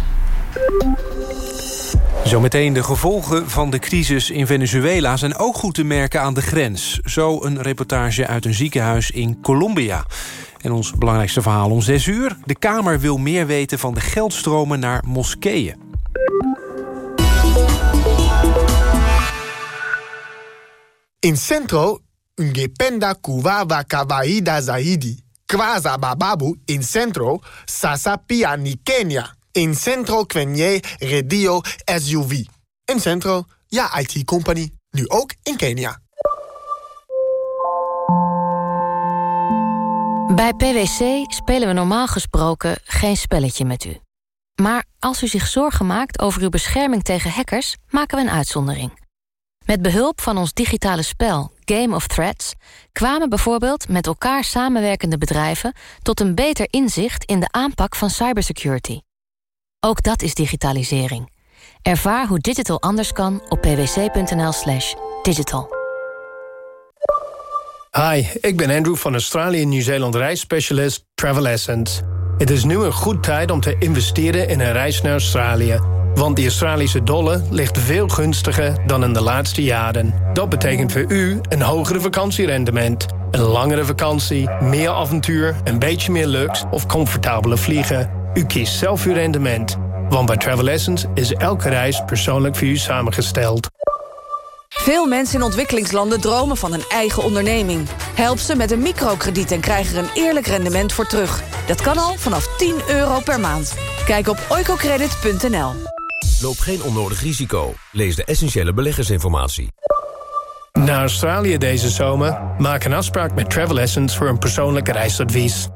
Zometeen de gevolgen van de crisis in Venezuela... zijn ook goed te merken aan de grens. Zo een reportage uit een ziekenhuis in Colombia. En ons belangrijkste verhaal om 6 uur. De Kamer wil meer weten van de geldstromen naar moskeeën. In Centro, ungependa kuwawa kawaida zaidi. Kwaza bababu in Centro, sasa pia ni Kenya. In Centro kwenye radio SUV. In Centro, ja IT company. Nu ook in Kenia. Bij PwC spelen we normaal gesproken geen spelletje met u. Maar als u zich zorgen maakt over uw bescherming tegen hackers... maken we een uitzondering. Met behulp van ons digitale spel Game of Threats... kwamen bijvoorbeeld met elkaar samenwerkende bedrijven... tot een beter inzicht in de aanpak van cybersecurity. Ook dat is digitalisering. Ervaar hoe digital anders kan op pwc.nl slash digital. Hi, ik ben Andrew van Australië Nieuw-Zeeland reisspecialist Travel Essence. Het is nu een goed tijd om te investeren in een reis naar Australië... Want de Australische dollar ligt veel gunstiger dan in de laatste jaren. Dat betekent voor u een hogere vakantierendement. Een langere vakantie, meer avontuur, een beetje meer luxe of comfortabele vliegen. U kiest zelf uw rendement. Want bij Travel Essence is elke reis persoonlijk voor u samengesteld. Veel mensen in ontwikkelingslanden dromen van een eigen onderneming. Help ze met een microkrediet en krijg er een eerlijk rendement voor terug. Dat kan al vanaf 10 euro per maand. Kijk op oicocredit.nl. Loop geen onnodig risico. Lees de essentiële beleggersinformatie. Naar Australië deze zomer? Maak een afspraak met Travel Essence voor een persoonlijk reisadvies.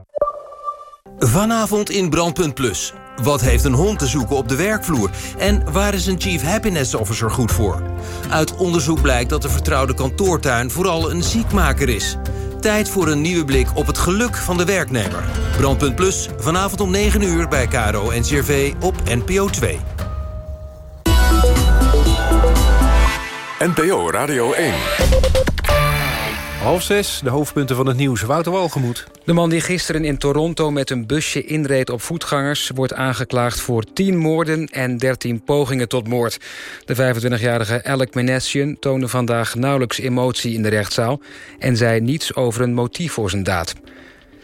Vanavond in Brandpunt Plus. Wat heeft een hond te zoeken op de werkvloer? En waar is een Chief Happiness Officer goed voor? Uit onderzoek blijkt dat de vertrouwde kantoortuin vooral een ziekmaker is. Tijd voor een nieuwe blik op het geluk van de werknemer. Brandpunt Plus, vanavond om 9 uur bij KRO en CRV op NPO 2. NPO Radio 1. Half zes, de hoofdpunten van het nieuws. Wouter Walgemoed. De man die gisteren in Toronto met een busje inreed op voetgangers... wordt aangeklaagd voor 10 moorden en 13 pogingen tot moord. De 25-jarige Alec Menessian toonde vandaag nauwelijks emotie in de rechtszaal... en zei niets over een motief voor zijn daad.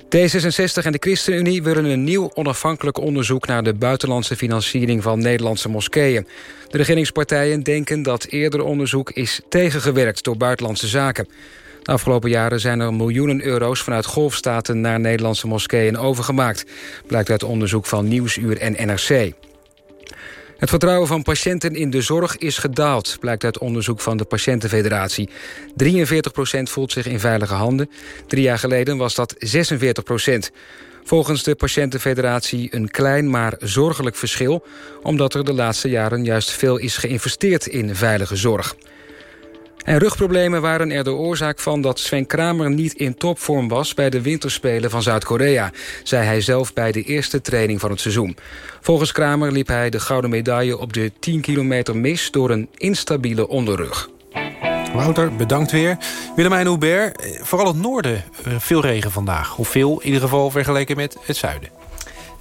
D66 en de ChristenUnie willen een nieuw onafhankelijk onderzoek... naar de buitenlandse financiering van Nederlandse moskeeën. De regeringspartijen denken dat eerder onderzoek is tegengewerkt door buitenlandse zaken. De afgelopen jaren zijn er miljoenen euro's vanuit golfstaten naar Nederlandse moskeeën overgemaakt. Blijkt uit onderzoek van Nieuwsuur en NRC. Het vertrouwen van patiënten in de zorg is gedaald... blijkt uit onderzoek van de Patiëntenfederatie. 43% voelt zich in veilige handen. Drie jaar geleden was dat 46% Volgens de Patiëntenfederatie een klein maar zorgelijk verschil... omdat er de laatste jaren juist veel is geïnvesteerd in veilige zorg. En rugproblemen waren er de oorzaak van dat Sven Kramer niet in topvorm was bij de winterspelen van Zuid-Korea, zei hij zelf bij de eerste training van het seizoen. Volgens Kramer liep hij de gouden medaille op de 10 kilometer mis door een instabiele onderrug. Wouter, bedankt weer. Willemijn Hubert, eh, vooral het noorden eh, veel regen vandaag. Of veel, in ieder geval vergeleken met het zuiden.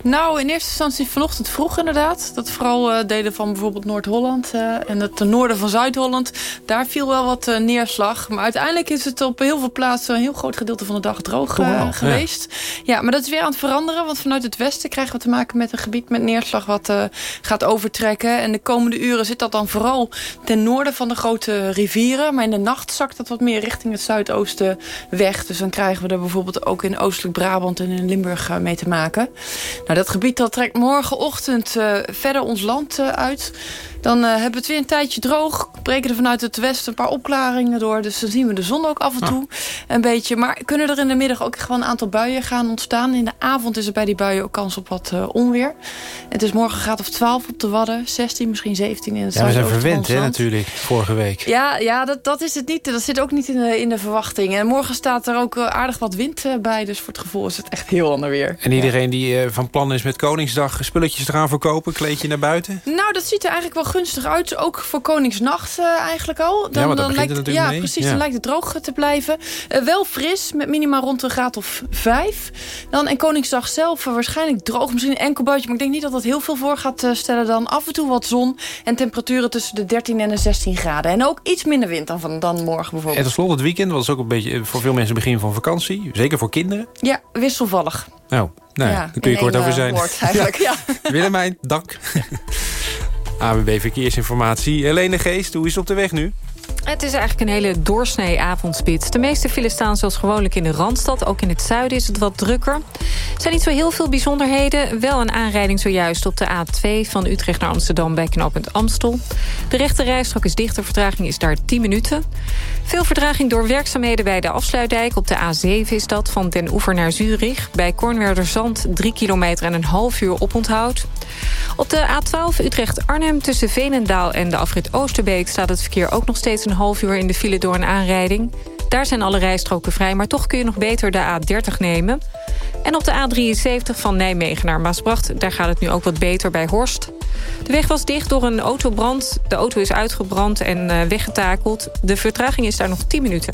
Nou, in eerste instantie vanochtend vroeg inderdaad. Dat vooral uh, delen van bijvoorbeeld Noord-Holland uh, en het noorden van Zuid-Holland. Daar viel wel wat uh, neerslag. Maar uiteindelijk is het op heel veel plaatsen... een heel groot gedeelte van de dag droog geweest. Ja. ja. maar dat is weer aan het veranderen. Want vanuit het westen krijgen we te maken met een gebied met neerslag... wat gaat overtrekken. En de komende uren zit dat dan vooral ten noorden van de grote rivieren. Maar in de nacht zakt dat wat meer richting het zuidoosten weg. Dus dan krijgen we er bijvoorbeeld ook in Oostelijk Brabant en in Limburg mee te maken. Nou, dat gebied dat trekt morgenochtend uh, verder ons land uh, uit. Dan uh, hebben we het weer een tijdje droog. Breken er vanuit het westen een paar opklaringen door. Dus dan zien we de zon ook af en toe een beetje. Maar kunnen er in de middag ook gewoon een aantal buien gaan ontstaan. In de avond is er bij die buien ook kans op wat uh, onweer. Het is morgen gaat of 12 op de Wadden. 16, misschien 17 in het Ja, we zijn verwend hè, natuurlijk, vorige week. Ja, ja dat, dat is het niet. Dat zit ook niet in de, in de verwachting. En morgen staat er ook aardig wat wind bij. Dus voor het gevoel is het echt heel ander weer. En iedereen die van plan is met Koningsdag spulletjes te gaan verkopen... kleedje naar buiten? Nou, dat ziet er eigenlijk wel gunstig uit. Ook voor Koningsnacht uh, eigenlijk al. Dan, ja, dan lijkt, het ja, mee. precies. Dan lijkt het droog te blijven. Uh, wel fris, met minimaal rond een graad of vijf. Dan en Koningsdag zelf uh, waarschijnlijk droog. Misschien een enkel buitje, maar ik denk niet dat dat heel veel voor gaat stellen. Dan af en toe wat zon en temperaturen tussen de 13 en de 16 graden. En ook iets minder wind dan, van, dan morgen bijvoorbeeld. En tenslotte het weekend was ook een beetje voor veel mensen begin van vakantie. Zeker voor kinderen. Ja, wisselvallig. Nou, nou ja, daar kun je kort over zijn. Woord, eigenlijk, ja. ja. Willemijn, dank. AWB Verkeersinformatie. Helene Geest, hoe is het op de weg nu? Het is eigenlijk een hele doorsnee avondspits. De meeste files staan zoals gewoonlijk in de Randstad. Ook in het zuiden is het wat drukker. Er zijn niet zo heel veel bijzonderheden. Wel een aanrijding zojuist op de A2 van Utrecht naar Amsterdam... bij knooppunt Amstel. De rechte rijstrook is dicht. De vertraging is daar 10 minuten. Veel vertraging door werkzaamheden bij de afsluitdijk. Op de A7 is dat, van Den Oever naar Zurich. Bij Kornwerderzand 3 kilometer en een half uur oponthoud. Op de A12 Utrecht-Arnhem tussen Veenendaal en de afrit Oosterbeek... staat het verkeer ook nog steeds een half uur in de file door een aanrijding. Daar zijn alle rijstroken vrij, maar toch kun je nog beter de A30 nemen. En op de A73 van Nijmegen naar Maasbracht... daar gaat het nu ook wat beter bij Horst. De weg was dicht door een autobrand. De auto is uitgebrand en uh, weggetakeld. De vertraging is daar nog 10 minuten.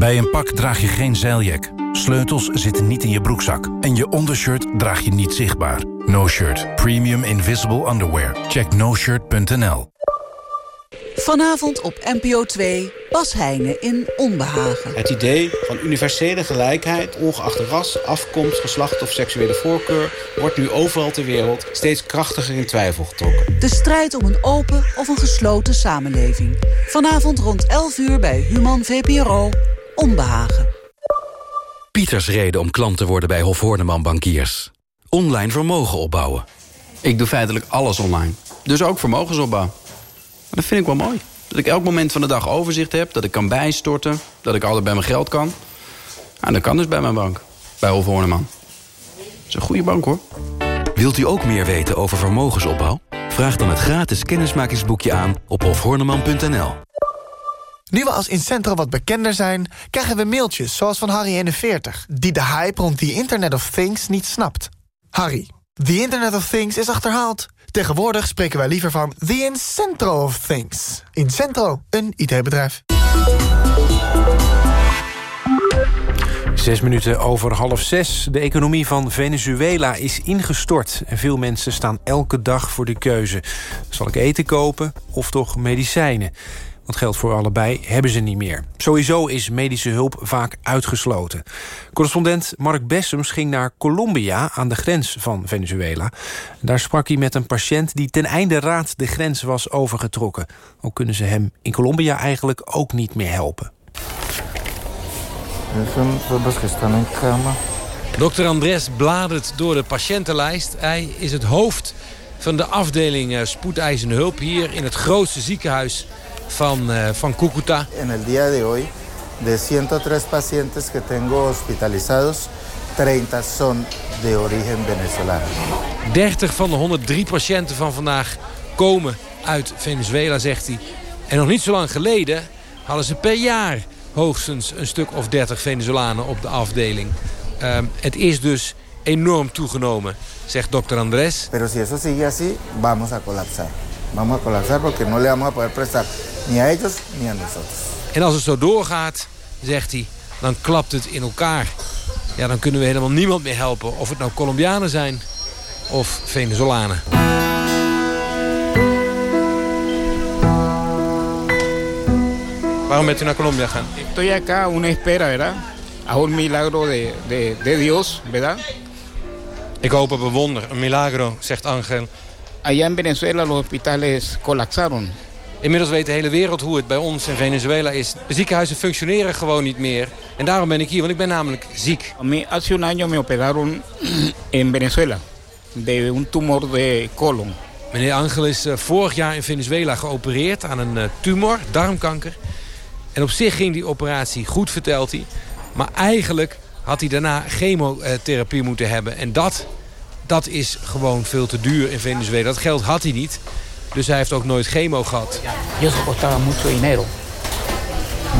Bij een pak draag je geen zeiljak. Sleutels zitten niet in je broekzak. En je ondershirt draag je niet zichtbaar. No Shirt. Premium Invisible Underwear. Check noshirt.nl Vanavond op NPO 2, Bas Heijnen in Onbehagen. Het idee van universele gelijkheid, ongeacht ras, afkomst, geslacht of seksuele voorkeur... wordt nu overal ter wereld steeds krachtiger in twijfel getrokken. De strijd om een open of een gesloten samenleving. Vanavond rond 11 uur bij Human VPRO, Onbehagen. Pieters reden om klant te worden bij Hof Horneman Bankiers. Online vermogen opbouwen. Ik doe feitelijk alles online. Dus ook vermogensopbouw. Dat vind ik wel mooi. Dat ik elk moment van de dag overzicht heb. Dat ik kan bijstorten. Dat ik altijd bij mijn geld kan. En dat kan dus bij mijn bank. Bij Hof Horneman. Dat is een goede bank hoor. Wilt u ook meer weten over vermogensopbouw? Vraag dan het gratis kennismakingsboekje aan op hofhorneman.nl. Nu we als Incentro wat bekender zijn... krijgen we mailtjes zoals van Harry41... die de hype rond the Internet of Things niet snapt. Harry, the Internet of Things is achterhaald. Tegenwoordig spreken wij liever van the Incentro of Things. Incentro, een IT-bedrijf. Zes minuten over half zes. De economie van Venezuela is ingestort. En veel mensen staan elke dag voor de keuze. Zal ik eten kopen of toch medicijnen? Want geld voor allebei hebben ze niet meer. Sowieso is medische hulp vaak uitgesloten. Correspondent Mark Bessems ging naar Colombia aan de grens van Venezuela. Daar sprak hij met een patiënt die ten einde raad de grens was overgetrokken. Ook kunnen ze hem in Colombia eigenlijk ook niet meer helpen. Dr. Andres bladert door de patiëntenlijst. Hij is het hoofd van de afdeling eh, spoedeisende hulp... hier in het grootste ziekenhuis van, uh, van Cúcuta. En el día de hoy, de 103 pacientes que tengo hospitalizados, 30 son de origen venezolano. 30 van de 103 patiënten van vandaag komen uit Venezuela, zegt hij. En nog niet zo lang geleden hadden ze per jaar hoogstens een stuk of 30 Venezolanen op de afdeling. Uh, het is dus enorm toegenomen, zegt dokter Andrés. Pero si eso sigue así, vamos a colapsar. Vamos a colapsar porque no le vamos a poder prestar ni a ellos ni a nosotros. En als het zo doorgaat, zegt hij, dan klapt het in elkaar. Ja, dan kunnen we helemaal niemand meer helpen. Of het nou Colombianen zijn of Venezolanen. Waarom bent u naar Colombia gegaan? Estoy acá una espera, ¿verdad? A un milagro de, de, de Dios, ¿verdad? Ik hoop op een wonder, een milagro, zegt Angel. Allá en Venezuela los hospitales colapsaron. Inmiddels weet de hele wereld hoe het bij ons in Venezuela is. De ziekenhuizen functioneren gewoon niet meer. En daarom ben ik hier, want ik ben namelijk ziek. Hace un año me operaron in Venezuela de un tumor de colon. Meneer Angel is uh, vorig jaar in Venezuela geopereerd aan een uh, tumor, darmkanker. En op zich ging die operatie goed, vertelt hij. Maar eigenlijk had hij daarna chemotherapie moeten hebben. En dat, dat is gewoon veel te duur in Venezuela. Dat geld had hij niet. Dus hij heeft ook nooit chemo gehad. Y eso costaba mucho dinero.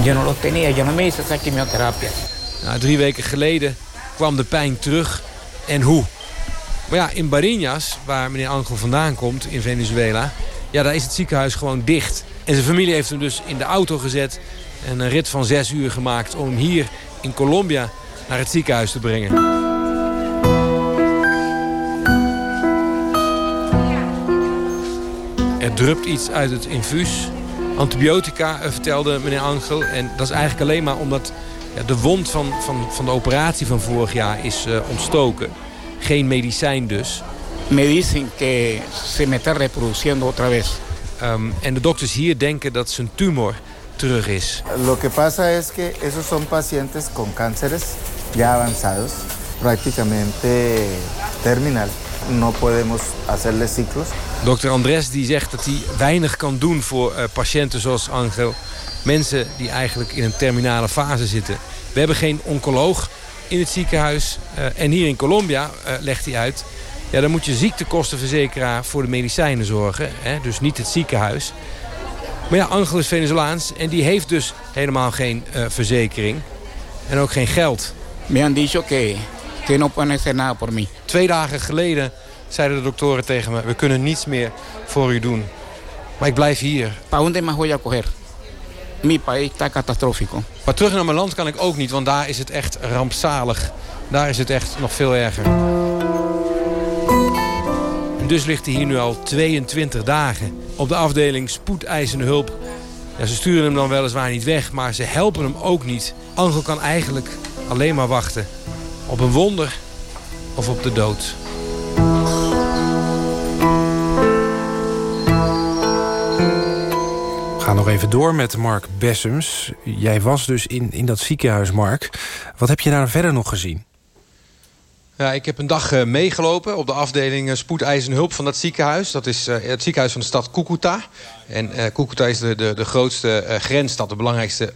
Yo no lo tenía, yo no me hice esa quimioterapia. Nou, drie weken geleden kwam de pijn terug. En hoe? Maar ja, in Barinas, waar meneer Angel vandaan komt, in Venezuela... ja, daar is het ziekenhuis gewoon dicht. En zijn familie heeft hem dus in de auto gezet... en een rit van zes uur gemaakt om hem hier in Colombia naar het ziekenhuis te brengen. Er drupt iets uit het infuus. Antibiotica, vertelde meneer Angel. En dat is eigenlijk alleen maar omdat Ja, de wond van, van, van de operatie van vorig jaar is uh, ontstoken. Geen medicijn dus. Me dicen que se me está reproduciendo otra vez. Um, en de dokters hier denken dat zijn tumor terug is. Lo que pasa es que esos son pacientes con cánceres ya avanzados, prácticamente terminal. No podemos hacerle ciclos. Dokter Andres die zegt dat hij weinig kan doen voor uh, patiënten zoals Angel. Mensen die eigenlijk in een terminale fase zitten. We hebben geen oncoloog in het ziekenhuis. Uh, en hier in Colombia, uh, legt hij uit... Ja, dan moet je ziektekostenverzekeraar voor de medicijnen zorgen. Hè? Dus niet het ziekenhuis. Maar ja, Angel is Venezolaans en die heeft dus helemaal geen verzekering. En ook geen geld. Me han dicho que, que no pueden hacer nada por mí. Twee dagen geleden zeiden de doktoren tegen me... we kunnen niets meer voor u doen. Maar ik blijf hier. ¿Pa dónde más voy a coger? Mi país está catastrófico. Maar terug naar mijn land kan ik ook niet, want daar is het echt rampzalig. Daar is het echt nog veel erger. En dus ligt hij hier nu al 22 dagen. Op de afdeling spoedeisende hulp. Ja, ze sturen hem dan weliswaar niet weg, maar ze helpen hem ook niet. Angel kan eigenlijk alleen maar wachten. Op een wonder of op de dood. Even door met Mark Bessems. Jij was dus in, in dat ziekenhuis, Mark. Wat heb je daar verder nog gezien? Ja, ik heb een dag uh, meegelopen op de afdeling uh, hulp van dat ziekenhuis. Dat is uh, het ziekenhuis van de stad Cucuta. En Cucuta is de, de, de grootste grensstad, de belangrijkste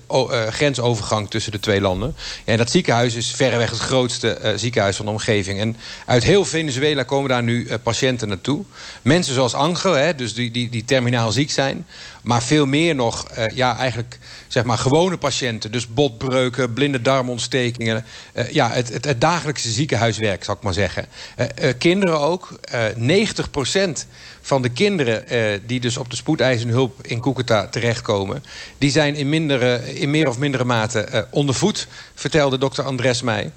grensovergang tussen de twee landen. En dat ziekenhuis is verreweg het grootste ziekenhuis van de omgeving. En uit heel Venezuela komen daar nu patiënten naartoe. Mensen zoals Angel, hè, dus die, die, die terminaal ziek zijn. Maar veel meer nog, ja, eigenlijk zeg maar gewone patiënten. Dus botbreuken, blinde darmontstekingen. ja, het, het, het dagelijkse ziekenhuiswerk, zal ik maar zeggen. Uh, kinderen ook. Uh, 90% van de kinderen die dus op de spoedeisende hulp in Cucuta terechtkomen... die zijn in, mindere, in meer of mindere mate ondervoed, vertelde dokter Andres mij.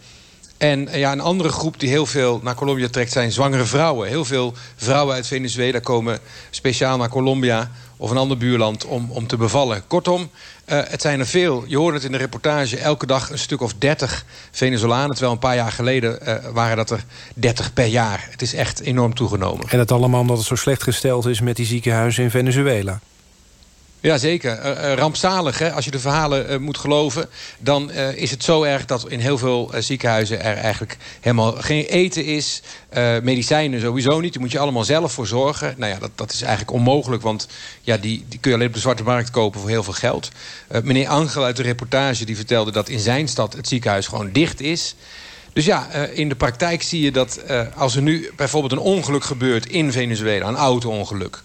En ja, een andere groep die heel veel naar Colombia trekt zijn zwangere vrouwen. Heel veel vrouwen uit Venezuela komen speciaal naar Colombia of een ander buurland om, om te bevallen. Kortom, uh, het zijn er veel. Je hoort het in de reportage. Elke dag een stuk of 30 Venezolanen. Terwijl een paar jaar geleden uh, waren dat er 30 per jaar. Het is echt enorm toegenomen. En het allemaal omdat het zo slecht gesteld is met die ziekenhuizen in Venezuela. Ja, zeker. Uh, rampzalig, hè? als je de verhalen uh, moet geloven... dan is het zo erg dat in heel veel ziekenhuizen... er eigenlijk helemaal geen eten is. medicijnen sowieso niet. Daar moet je allemaal zelf voor zorgen. Nou ja, dat, dat is eigenlijk onmogelijk... want ja, die, die kun je alleen op de zwarte markt kopen voor heel veel geld. meneer Angel uit de reportage die vertelde dat in zijn stad... het ziekenhuis gewoon dicht is... Dus ja, in de praktijk zie je dat als er nu bijvoorbeeld een ongeluk gebeurt in Venezuela... een auto-ongeluk...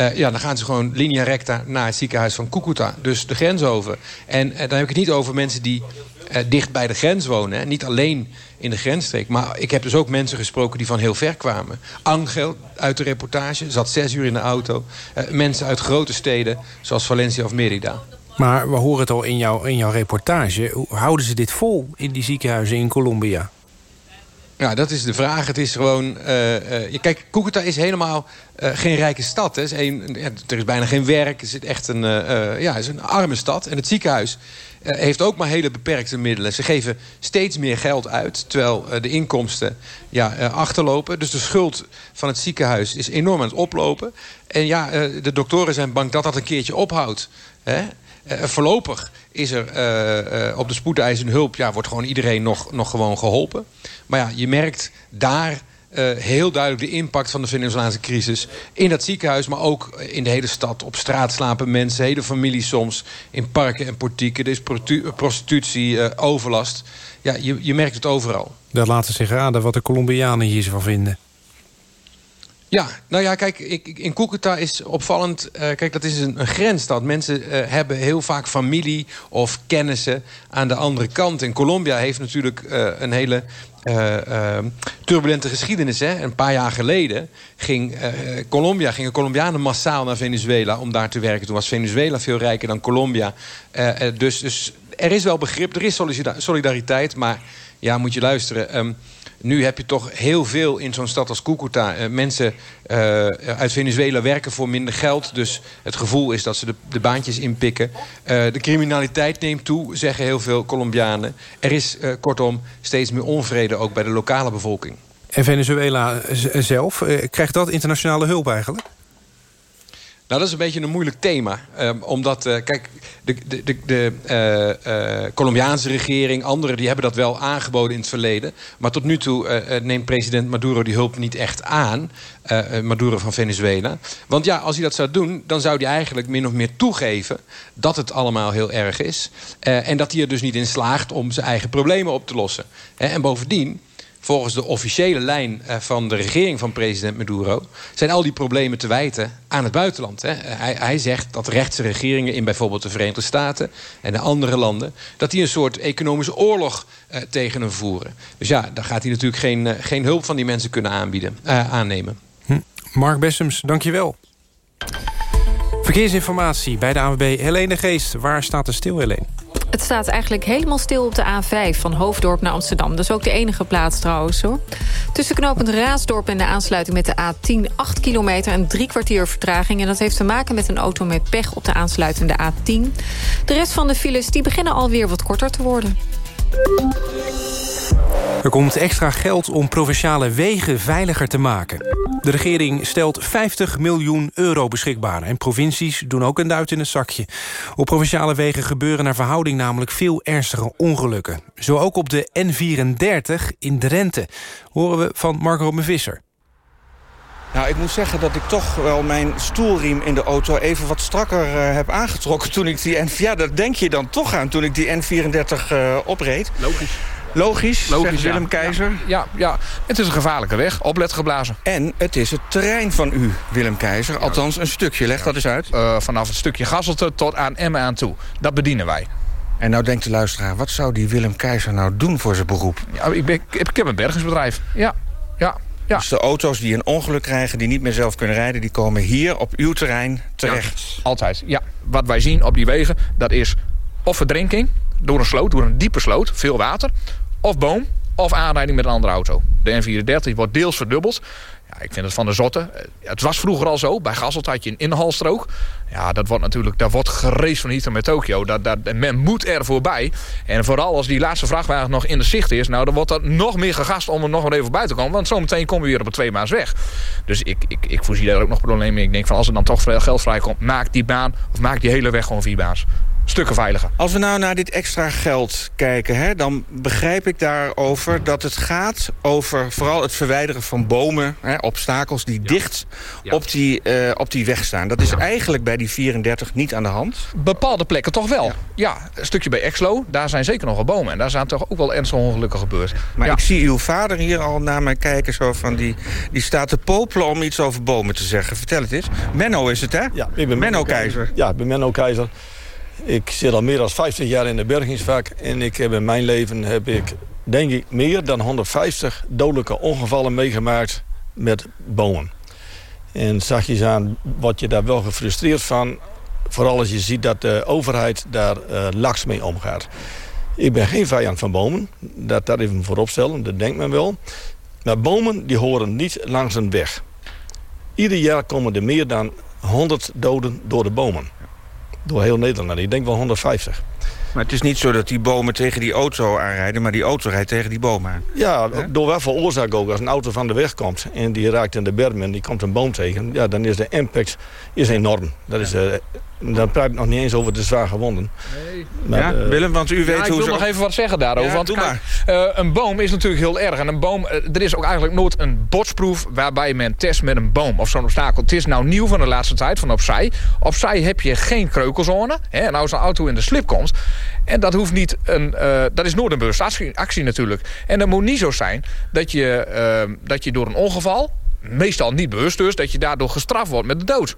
Uh, ja, dan gaan ze gewoon linea recta naar het ziekenhuis van Cucuta. Dus de grens over. En uh, dan heb ik het niet over mensen die uh, dicht bij de grens wonen. Hè. Niet alleen in de grensstreek. Maar ik heb dus ook mensen gesproken die van heel ver kwamen. Angel uit de reportage, zat zes uur in de auto. mensen uit grote steden, zoals Valencia of Merida. Maar we horen het al in, jou, in jouw reportage. Hoe houden ze dit vol in die ziekenhuizen in Colombia? Ja, dat is de vraag. Het is gewoon... Uh, uh, kijk, Cucuta is helemaal uh, geen rijke stad. Hè. Er is bijna geen werk. Het is echt een, ja, is een arme stad. En het ziekenhuis heeft ook maar hele beperkte middelen. Ze geven steeds meer geld uit, terwijl de inkomsten ja, achterlopen. Dus de schuld van het ziekenhuis is enorm aan het oplopen. En ja, de doktoren zijn bang dat dat een keertje ophoudt. Hè? Uh, voorlopig is er uh, uh, op de spoedeisende hulp... Ja, wordt gewoon iedereen nog, nog gewoon geholpen. Maar ja, je merkt daar heel duidelijk de impact van de Venezolaanse crisis. In dat ziekenhuis, maar ook in de hele stad. Op straat slapen mensen, hele families soms. In parken en portieken. Er is prostitutie, overlast. Ja, je, je merkt het overal. Dat laten zich raden wat de Colombianen hier van vinden. Ja, nou ja, kijk, in Cucuta is opvallend... Uh, kijk, dat is een, een grensstad. Mensen uh, hebben heel vaak familie of kennissen aan de andere kant. En Colombia heeft natuurlijk uh, een hele turbulente geschiedenis. Hè? Een paar jaar geleden ging Colombia, gingen Colombianen massaal naar Venezuela... om daar te werken. Toen was Venezuela veel rijker dan Colombia. dus, dus er is wel begrip, er is solidariteit... maar ja, moet je luisteren... Um, Nu heb je toch heel veel in zo'n stad als Cucuta. Uh, mensen uh, uit Venezuela werken voor minder geld. Dus het gevoel is dat ze de, de baantjes inpikken. de criminaliteit neemt toe, zeggen heel veel Colombianen. Er is kortom steeds meer onvrede ook bij de lokale bevolking. En Venezuela zelf, krijgt dat internationale hulp eigenlijk? Nou, dat is een beetje een moeilijk thema. Um, omdat, uh, kijk, de, de, de, de uh, uh, Colombiaanse regering, anderen... die hebben dat wel aangeboden in het verleden. Maar tot nu toe neemt president Maduro die hulp niet echt aan. Maduro van Venezuela. Want ja, als hij dat zou doen, dan zou hij eigenlijk min of meer toegeven... dat het allemaal heel erg is. en dat hij er dus niet in slaagt om zijn eigen problemen op te lossen. En bovendien volgens de officiële lijn eh, van de regering van president Maduro... zijn al die problemen te wijten aan het buitenland. Hij, hij zegt dat rechtse regeringen in bijvoorbeeld de Verenigde Staten... en de andere landen, dat die een soort economische oorlog uh, tegen hem voeren. Dus ja, daar gaat hij natuurlijk geen, geen hulp van die mensen kunnen aanbieden, uh, aannemen. Hm. Mark Bessems, dank je wel. Verkeersinformatie bij de ANWB Helene Geest. Waar staat er stil, Helene? Het staat eigenlijk helemaal stil op de A5 van Hoofddorp naar Amsterdam. Dat is ook de enige plaats trouwens hoor. Tussen knopend Raasdorp en de aansluiting met de A10 8 kilometer en drie kwartier vertraging. En dat heeft te maken met een auto met pech op de aansluitende A10. De rest van de files die beginnen alweer wat korter te worden. Er komt extra geld om provinciale wegen veiliger te maken. De regering stelt 50 miljoen euro beschikbaar... en provincies doen ook een duit in het zakje. Op provinciale wegen gebeuren naar verhouding namelijk veel ernstige ongelukken. Zo ook op de N34 in Drenthe. Horen we van Marco Visser. Nou, ik moet zeggen dat ik toch wel mijn stoelriem in de auto even wat strakker uh, heb aangetrokken toen ik die N... Ja, dat denk je dan toch aan toen ik die N34 uh, opreed. Logisch. Logisch, Logisch Willem ja. Keizer. Ja, ja, het is een gevaarlijke weg. Oplet geblazen. En het is het terrein van u, Willem Keizer. Althans, een stukje. Leg dat eens uit. Uh, vanaf het stukje Gasselte tot aan Emmen aan toe. Dat bedienen wij. En nou denkt de luisteraar, wat zou die Willem Keizer nou doen voor zijn beroep? Ja, ik, ben, ik, ik heb een bergingsbedrijf. Ja, ja. Ja. Dus de auto's die een ongeluk krijgen, die niet meer zelf kunnen rijden... die komen hier op uw terrein terecht? Ja, altijd, ja. Wat wij zien op die wegen, dat is of verdrinking... door een sloot, door een diepe sloot, veel water... of boom, of aanrijding met een andere auto. De N34 wordt deels verdubbeld. Ja, ik vind het van de zotte. Het was vroeger al zo. Bij Gasselt had je een inhaalstrook. Ja, dat wordt natuurlijk daar wordt gereisd van hier met Tokio. Dat, dat, men moet er voorbij. En vooral als die laatste vrachtwagen nog in de zicht is... nou, dan wordt er nog meer gegast om er nog maar even bij te komen. Want zometeen komen we weer op een twee maas weg. Dus ik, ik, ik voorzie daar ook nog problemen in. Ik denk van als er dan toch veel geld vrijkomt... maak die baan of maak die hele weg gewoon vier baans stukken veiliger. Als we nou naar dit extra geld kijken... Hè, dan begrijp ik daarover dat het gaat over vooral het verwijderen van bomen... Hè, obstakels die ja. dicht ja. Op, die, uh, op die weg staan. Dat is ja. eigenlijk bij die 34 niet aan de hand. Bepaalde plekken toch wel. Ja, een stukje bij Exlo, daar zijn zeker nog wel bomen. En daar zijn toch ook wel ernstige ongelukken gebeurd. Maar ik zie uw vader hier al naar mij kijken... Zo van die, die staat te popelen om iets over bomen te zeggen. Vertel het eens. Menno is het, hè? Ja, ik ben Menno Keizer. Ja, ik ben Menno Keizer. Ik zit al meer dan 50 jaar in de bergingsvak. En ik heb in mijn leven heb ik, denk ik, meer dan 150 dodelijke ongevallen meegemaakt met bomen. En zag je aan, word je daar wel gefrustreerd van. Vooral als je ziet dat de overheid daar uh, laks mee omgaat. Ik ben geen vijand van bomen. Dat, dat even voorop stellen, dat denkt men wel. Maar bomen die horen niet langs een weg. Ieder jaar komen er meer dan 100 doden door de bomen door heel Nederland. Ik denk wel 150. Maar het is niet zo dat die bomen tegen die auto aanrijden... maar die auto rijdt tegen die bomen aan. Ja, He? door wat voor oorzaak ook. Als een auto van de weg komt en die raakt in de berm... en die komt een boom tegen... Ja, dan is de impact is enorm. Dat is, uh, dan praat ik nog niet eens over de zwaar gewonden. Nee. Maar, ja, uh, Willem, want u weet ja, hoe... Ik wil nog even wat zeggen daarover. Ja, want kijk, uh, een boom is natuurlijk heel erg. En een boom, er is ook eigenlijk nooit een botsproef... waarbij men test met een boom of zo'n obstakel. Het is nou nieuw van de laatste tijd, van opzij. Opzij heb je geen kreukelzone. Hè, en als een auto in de slip komt... En dat hoeft niet een, uh, dat is nooit een bewuste actie, actie, natuurlijk. En dat moet niet zo zijn dat je, uh, dat je door een ongeval, meestal niet bewust dus, dat je daardoor gestraft wordt met de dood.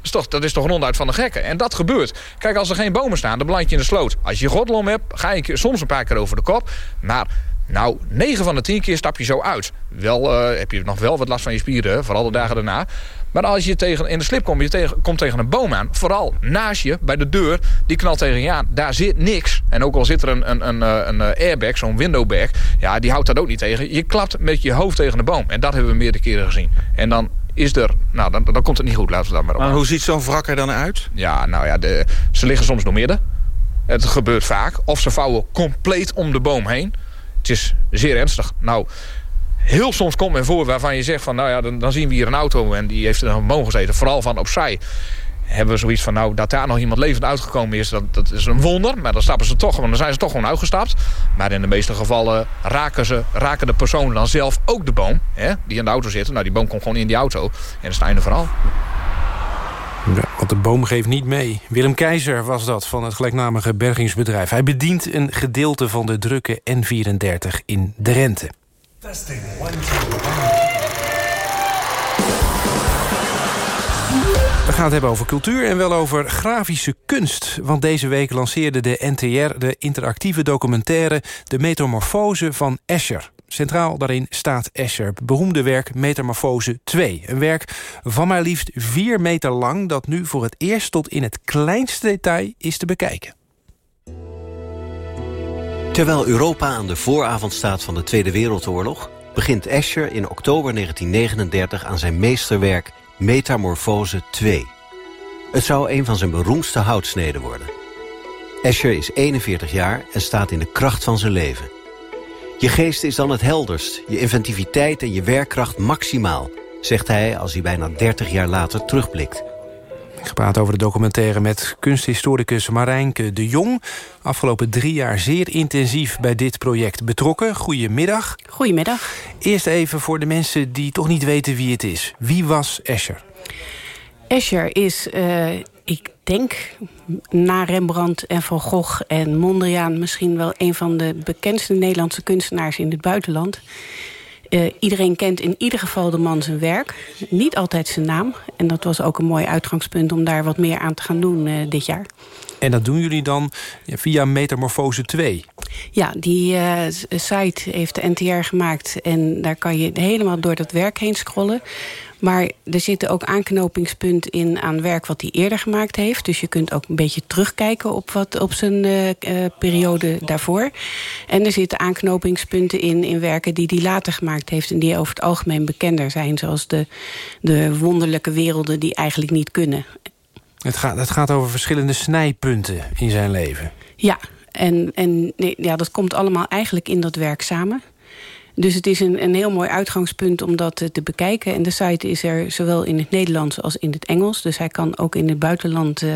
Dat is, toch, dat is toch ronduit van de gekken. En dat gebeurt. Kijk, als er geen bomen staan, dan beland je in de sloot. Als je godlom hebt, ga je soms een paar keer over de kop. Maar nou, 9 van de 10 keer stap je zo uit. Wel uh, heb je nog wel wat last van je spieren, vooral de dagen daarna. Maar als je tegen, in de slip komt, je tegen, komt tegen een boom aan... vooral naast je, bij de deur, die knalt tegen je aan. Daar zit niks. En ook al zit er een, een, een, eh, een airbag, zo'n windowbag... ja, die houdt dat ook niet tegen. Je klapt met je hoofd tegen de boom. En dat hebben we meerdere keren gezien. En dan is er... Nou, dan, dan komt het niet goed, laten we dat maar op. Maar hoe ziet zo'n wrak er dan uit? Ja, nou ja, de, ze liggen soms door midden. Het gebeurt vaak. Of ze vouwen compleet om de boom heen. Het is zeer ernstig. Nou, heel soms komt men voor waarvan je zegt van... nou ja, dan, dan zien we hier een auto en die heeft er een boom gezeten. Vooral van opzij. Hebben we zoiets van, nou, dat daar nog iemand levend uitgekomen is... dat, dat is een wonder, maar dan stappen ze toch, want dan zijn ze toch gewoon uitgestapt. Maar in de meeste gevallen raken, ze, raken de personen dan zelf ook de boom... Hè, die in de auto zitten. Nou, die boom komt gewoon in die auto. En dat is het einde vooral. Ja, want de boom geeft niet mee. Willem Keizer was dat van het gelijknamige bergingsbedrijf. Hij bedient een gedeelte van de drukke N34 in Drenthe. Testing, one, We gaan het hebben over cultuur en wel over grafische kunst. Want deze week lanceerde de NTR de interactieve documentaire... De Metamorfose van Escher. Centraal daarin staat Escher, beroemde werk Metamorfose 2. Een werk van maar liefst 4 meter lang... dat nu voor het eerst tot in het kleinste detail is te bekijken. Terwijl Europa aan de vooravond staat van de Tweede Wereldoorlog... begint Escher in oktober 1939 aan zijn meesterwerk Metamorfose 2. Het zou een van zijn beroemdste houtsneden worden. Escher is 41 jaar en staat in de kracht van zijn leven. Je geest is dan het helderst, je inventiviteit en je werkkracht maximaal... zegt hij als hij bijna 30 jaar later terugblikt. Ik praat over de documentaire met kunsthistoricus Marijnke de Jong. Afgelopen drie jaar zeer intensief bij dit project betrokken. Goedemiddag. Goedemiddag. Eerst even voor de mensen die toch niet weten wie het is. Wie was Escher? Escher is, uh, ik denk, na Rembrandt en Van Gogh en Mondriaan... misschien wel een van de bekendste Nederlandse kunstenaars in het buitenland... Uh, iedereen kent in ieder geval de man zijn werk. Niet altijd zijn naam. En dat was ook een mooi uitgangspunt om daar wat meer aan te gaan doen uh, dit jaar. En dat doen jullie dan via Metamorfose 2? Ja, die uh, site heeft de NTR gemaakt. En daar kan je helemaal door dat werk heen scrollen. Maar er zitten ook aanknopingspunten in aan werk wat hij eerder gemaakt heeft. Dus je kunt ook een beetje terugkijken op, wat, op zijn uh, uh, periode daarvoor. En er zitten aanknopingspunten in, in werken die hij later gemaakt heeft... en die over het algemeen bekender zijn. Zoals de, de wonderlijke werelden die eigenlijk niet kunnen. Het gaat, het gaat over verschillende snijpunten in zijn leven. Ja, en, en nee, ja, dat komt allemaal eigenlijk in dat werk samen. Dus het is een, een heel mooi uitgangspunt om dat te bekijken. En de site is er zowel in het Nederlands als in het Engels. Dus hij kan ook in het buitenland uh,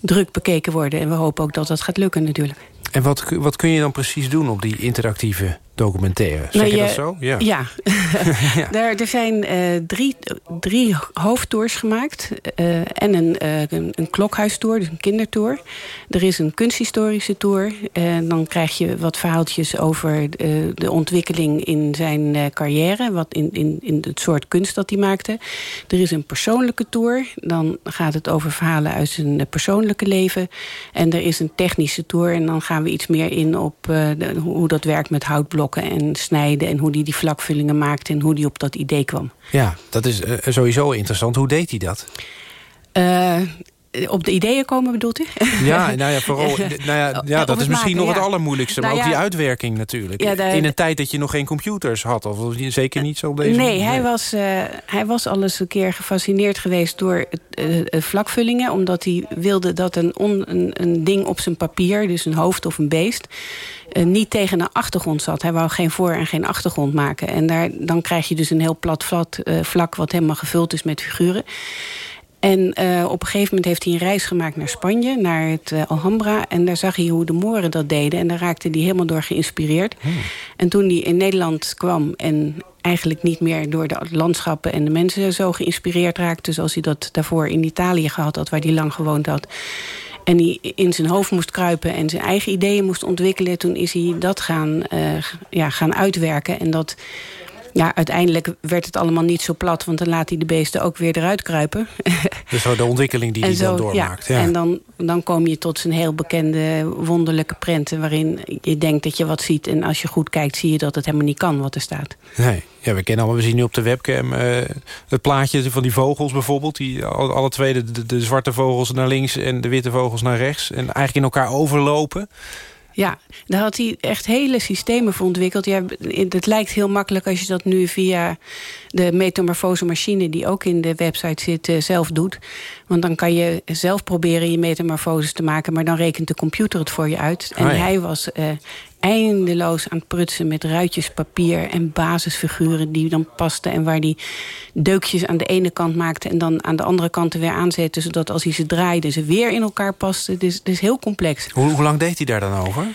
druk bekeken worden. En we hopen ook dat dat gaat lukken natuurlijk. En wat, wat kun je dan precies doen op die interactieve documentaire? Zeg nou, je, je, dat zo? Ja. ja. ja. er, er zijn uh, drie, drie hoofdtours gemaakt. Uh, en een, uh, een, een klokhuistour, dus een kindertour. Er is een kunsthistorische tour. En dan krijg je wat verhaaltjes over de ontwikkeling in zijn carrière. Wat in, in, in het soort kunst dat hij maakte. Er is een persoonlijke tour. Dan gaat het over verhalen uit zijn persoonlijke leven. En er is een technische tour. En dan gaan we iets meer in op de, hoe dat werkt met houtblokken en snijden. En hoe die die vlakvullingen maakte en hoe die op dat idee kwam. Ja, dat is uh, sowieso interessant. Hoe deed hij dat? Uh, op de ideeën komen bedoelt u? Ja, nou ja, vooral, nou ja, ja dat is misschien maken, nog het allermoeilijkste. Maar nou ja, ook die uitwerking natuurlijk. De, In een tijd dat je nog geen computers had. Of zeker niet zo op deze Nee, hij, was, uh, hij was al eens een keer gefascineerd geweest door uh, vlakvullingen. Omdat hij wilde dat een, on, een, een ding op zijn papier, dus een hoofd of een beest... Uh, niet tegen een achtergrond zat. Hij wou geen voor- en geen achtergrond maken. En daar, dan krijg je dus een heel plat vlak, vlak wat helemaal gevuld is met figuren. En uh, op een gegeven moment heeft hij een reis gemaakt naar Spanje, naar het uh, Alhambra. En daar zag hij hoe de Moren dat deden. En daar raakte hij helemaal door geïnspireerd. Hmm. En toen hij in Nederland kwam en eigenlijk niet meer door de landschappen en de mensen zo geïnspireerd raakte... zoals hij dat daarvoor in Italië gehad had, waar hij lang gewoond had... En hij in zijn hoofd moest kruipen en zijn eigen ideeën moest ontwikkelen. Toen is hij dat gaan, uh, ja, gaan uitwerken. En dat Ja, uiteindelijk werd het allemaal niet zo plat... want dan laat hij de beesten ook weer eruit kruipen. Dus zo de ontwikkeling die hij dan doormaakt. Ja, En dan, dan kom je tot zijn heel bekende wonderlijke prenten... waarin je denkt dat je wat ziet... en als je goed kijkt zie je dat het helemaal niet kan wat er staat. Nee, ja, we kennen allemaal, we zien nu op de webcam uh, het plaatje van die vogels bijvoorbeeld. Die, alle twee, de, de, zwarte vogels naar links en de witte vogels naar rechts. En eigenlijk in elkaar overlopen. Ja, daar had hij echt hele systemen voor ontwikkeld. Ja, het lijkt heel makkelijk als je dat nu via de metamorfose machine... die ook in de website zit, uh, zelf doet. Want dan kan je zelf proberen je metamorfoses te maken... maar dan rekent de computer het voor je uit. En Ah, ja. hij was uh, eindeloos aan het prutsen met ruitjes papier... en basisfiguren die dan pasten... en waar die deukjes aan de ene kant maakte... en dan aan de andere kant er weer aanzette... zodat als hij ze draaide ze weer in elkaar pasten. Dus het is heel complex. Hoe, hoe lang deed hij daar dan over?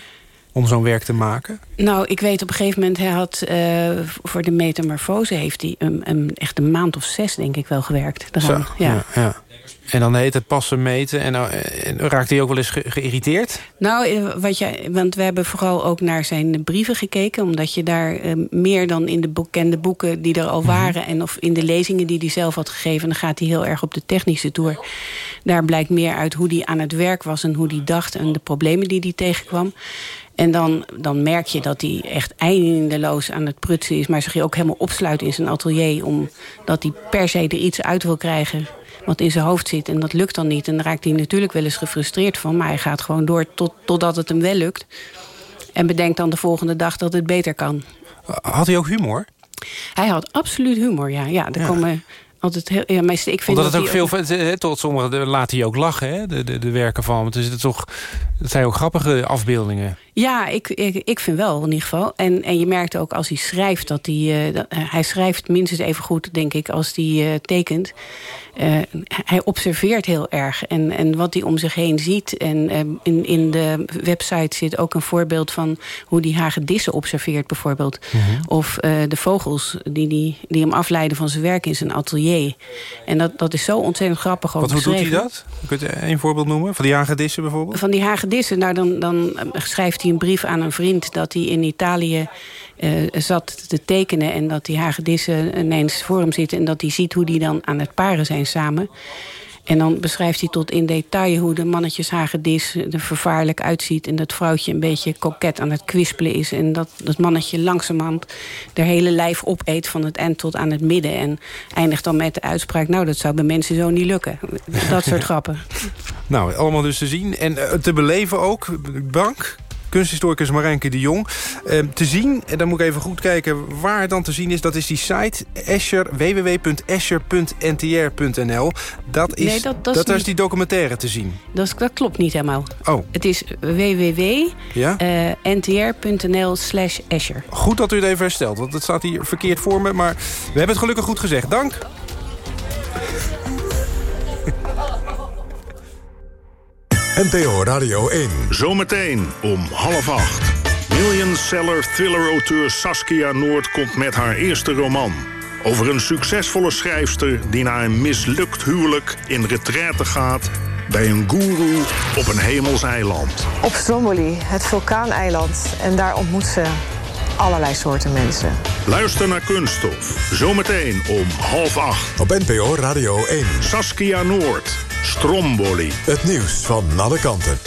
Om zo'n werk te maken? Nou, ik weet op een gegeven moment... hij had uh, voor de metamorfose heeft hij een, een, echt een maand of zes, denk ik, wel gewerkt. Ja. ja. En dan heet het passen meten. En, nou, en raakt hij ook wel eens ge geïrriteerd? Nou, eh, wat je, want we hebben vooral ook naar zijn brieven gekeken. Omdat je daar uh, meer dan in de bekende boeken die er al waren... en of in de lezingen die hij zelf had gegeven... dan gaat hij heel erg op de technische toer. Daar blijkt meer uit hoe hij aan het werk was... en hoe hij dacht en de problemen die hij tegenkwam. En dan, dan merk je dat hij echt eindeloos aan het prutsen is... maar zich ook helemaal opsluit in zijn atelier... omdat hij per se er iets uit wil krijgen wat in zijn hoofd zit. En dat lukt dan niet. En dan raakt hij natuurlijk wel eens gefrustreerd van. Maar hij gaat gewoon door tot, totdat het hem wel lukt. En bedenkt dan de volgende dag dat het beter kan. Had hij ook humor? Hij had absoluut humor, ja. Ja, er ja. komen altijd heel... Ja, meestal, ik vind Omdat dat het ook veel... Ook... Tot sommigen laat hij ook lachen, hè? De, de, de werken van. Het, is het, toch, het zijn ook grappige afbeeldingen. Ja, ik, ik, ik vind wel in ieder geval. En, en je merkt ook als hij schrijft dat hij... Uh, dat, uh, hij schrijft minstens even goed, denk ik, als hij uh, tekent. hij observeert heel erg. En, en wat hij om zich heen ziet. En in, in de website zit ook een voorbeeld van... hoe hij hagedissen observeert bijvoorbeeld. Mm -hmm. Of de vogels die, die, die hem afleiden van zijn werk in zijn atelier. En dat, dat is zo ontzettend grappig ook Wat, Hoe doet hij dat? Kun je een voorbeeld noemen? Van die hagedissen bijvoorbeeld? Van die hagedissen, nou dan, dan schrijft hij een brief aan een vriend... dat hij in Italië uh, zat te tekenen... en dat die hagedissen ineens voor hem zitten... en dat hij ziet hoe die dan aan het paren zijn samen. En dan beschrijft hij tot in detail hoe de mannetjes hagedis er vervaarlijk uitziet... en dat vrouwtje een beetje koket aan het kwispelen is... en dat dat mannetje langzamerhand de hele lijf opeet van het eind tot aan het midden... en eindigt dan met de uitspraak... nou, dat zou bij mensen zo niet lukken. Dat soort grappen. Nou, allemaal dus te zien en uh, te beleven ook. Bank, kunsthistoricus Marijnke de Jong. Uh, te zien, en dan moet ik even goed kijken waar het dan te zien is... dat is die site Escher, www.escher.ntr.nl. Dat is, nee, dat, dat, dat is, is die documentaire te zien. Dat, dat klopt niet helemaal. Oh. Het is www.ntr.nl ja? uh, slash Escher. Goed dat u het even herstelt, want het staat hier verkeerd voor me. Maar we hebben het gelukkig goed gezegd. Dank. NPO Radio 1. Zometeen om half acht. Millionseller thriller-auteur Saskia Noord komt met haar eerste roman. Over een succesvolle schrijfster die na een mislukt huwelijk in retraite gaat... bij een goeroe op een hemels eiland. Op Stromboli, het vulkaaneiland. En daar ontmoet ze allerlei soorten mensen. Luister naar Kunststof. Zometeen om half acht. Op NPO Radio 1. Saskia Noord. Stromboli. Het nieuws van alle kanten.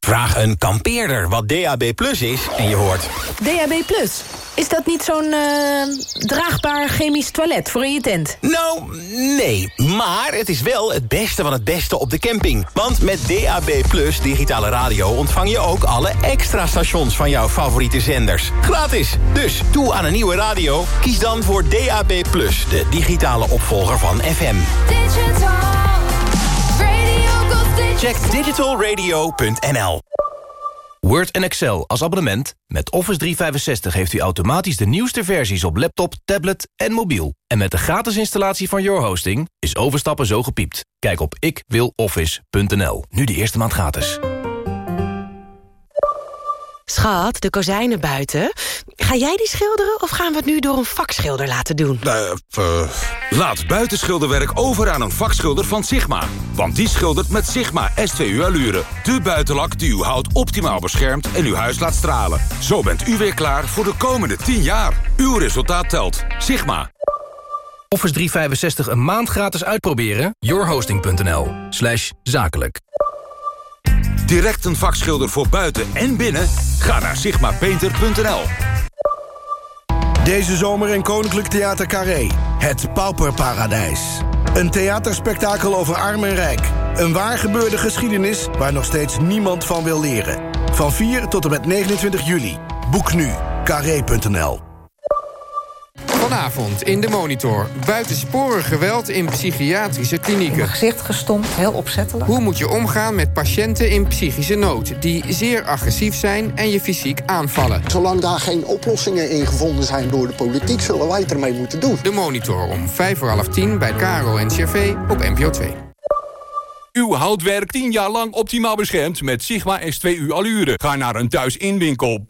Vraag een kampeerder wat DAB Plus is en je hoort... DAB Plus? Is dat niet zo'n uh, draagbaar chemisch toilet voor in je tent? Nou, nee. Maar het is wel het beste van het beste op de camping. Want met DAB Plus digitale radio ontvang je ook alle extra stations van jouw favoriete zenders. Gratis. Dus toe aan een nieuwe radio. Kies dan voor DAB Plus, de digitale opvolger van FM. Digital radio Check digitalradio.nl Word en Excel als abonnement. Met Office 365 heeft u automatisch de nieuwste versies op laptop, tablet en mobiel. En met de gratis installatie van Your Hosting is overstappen zo gepiept. Kijk op ikwiloffice.nl. Nu de eerste maand gratis. Schat, de kozijnen buiten. Ga jij die schilderen of gaan we het nu door een vakschilder laten doen? Uh, laat buitenschilderwerk over aan een vakschilder van Sigma. Want die schildert met Sigma S2U Allure. De buitenlak die uw hout optimaal beschermt en uw huis laat stralen. Zo bent u weer klaar voor de komende 10 jaar. Uw resultaat telt. Sigma. Office 365 een maand gratis uitproberen? yourhosting.nl slash zakelijk. Direct een vakschilder voor buiten en binnen? Ga naar sigmapainter.nl. Deze zomer in Koninklijk Theater Carré. Het Pauperparadijs. Een theaterspektakel over arm en rijk. Een waar gebeurde geschiedenis waar nog steeds niemand van wil leren. Van 4 tot en met 29 juli. Boek nu. Carré.nl Vanavond in de Monitor. Buitensporig geweld in psychiatrische klinieken. Mijn gezicht gestompt, heel opzettelijk. Hoe moet je omgaan met patiënten in psychische nood... die zeer agressief zijn en je fysiek aanvallen? Zolang daar geen oplossingen in gevonden zijn door de politiek... zullen wij het ermee moeten doen. De Monitor om vijf voor half tien bij Caro en CV op NPO 2. Uw houtwerk 10 jaar lang optimaal beschermd met Sigma S2U Allure. Ga naar een thuisinwinkel.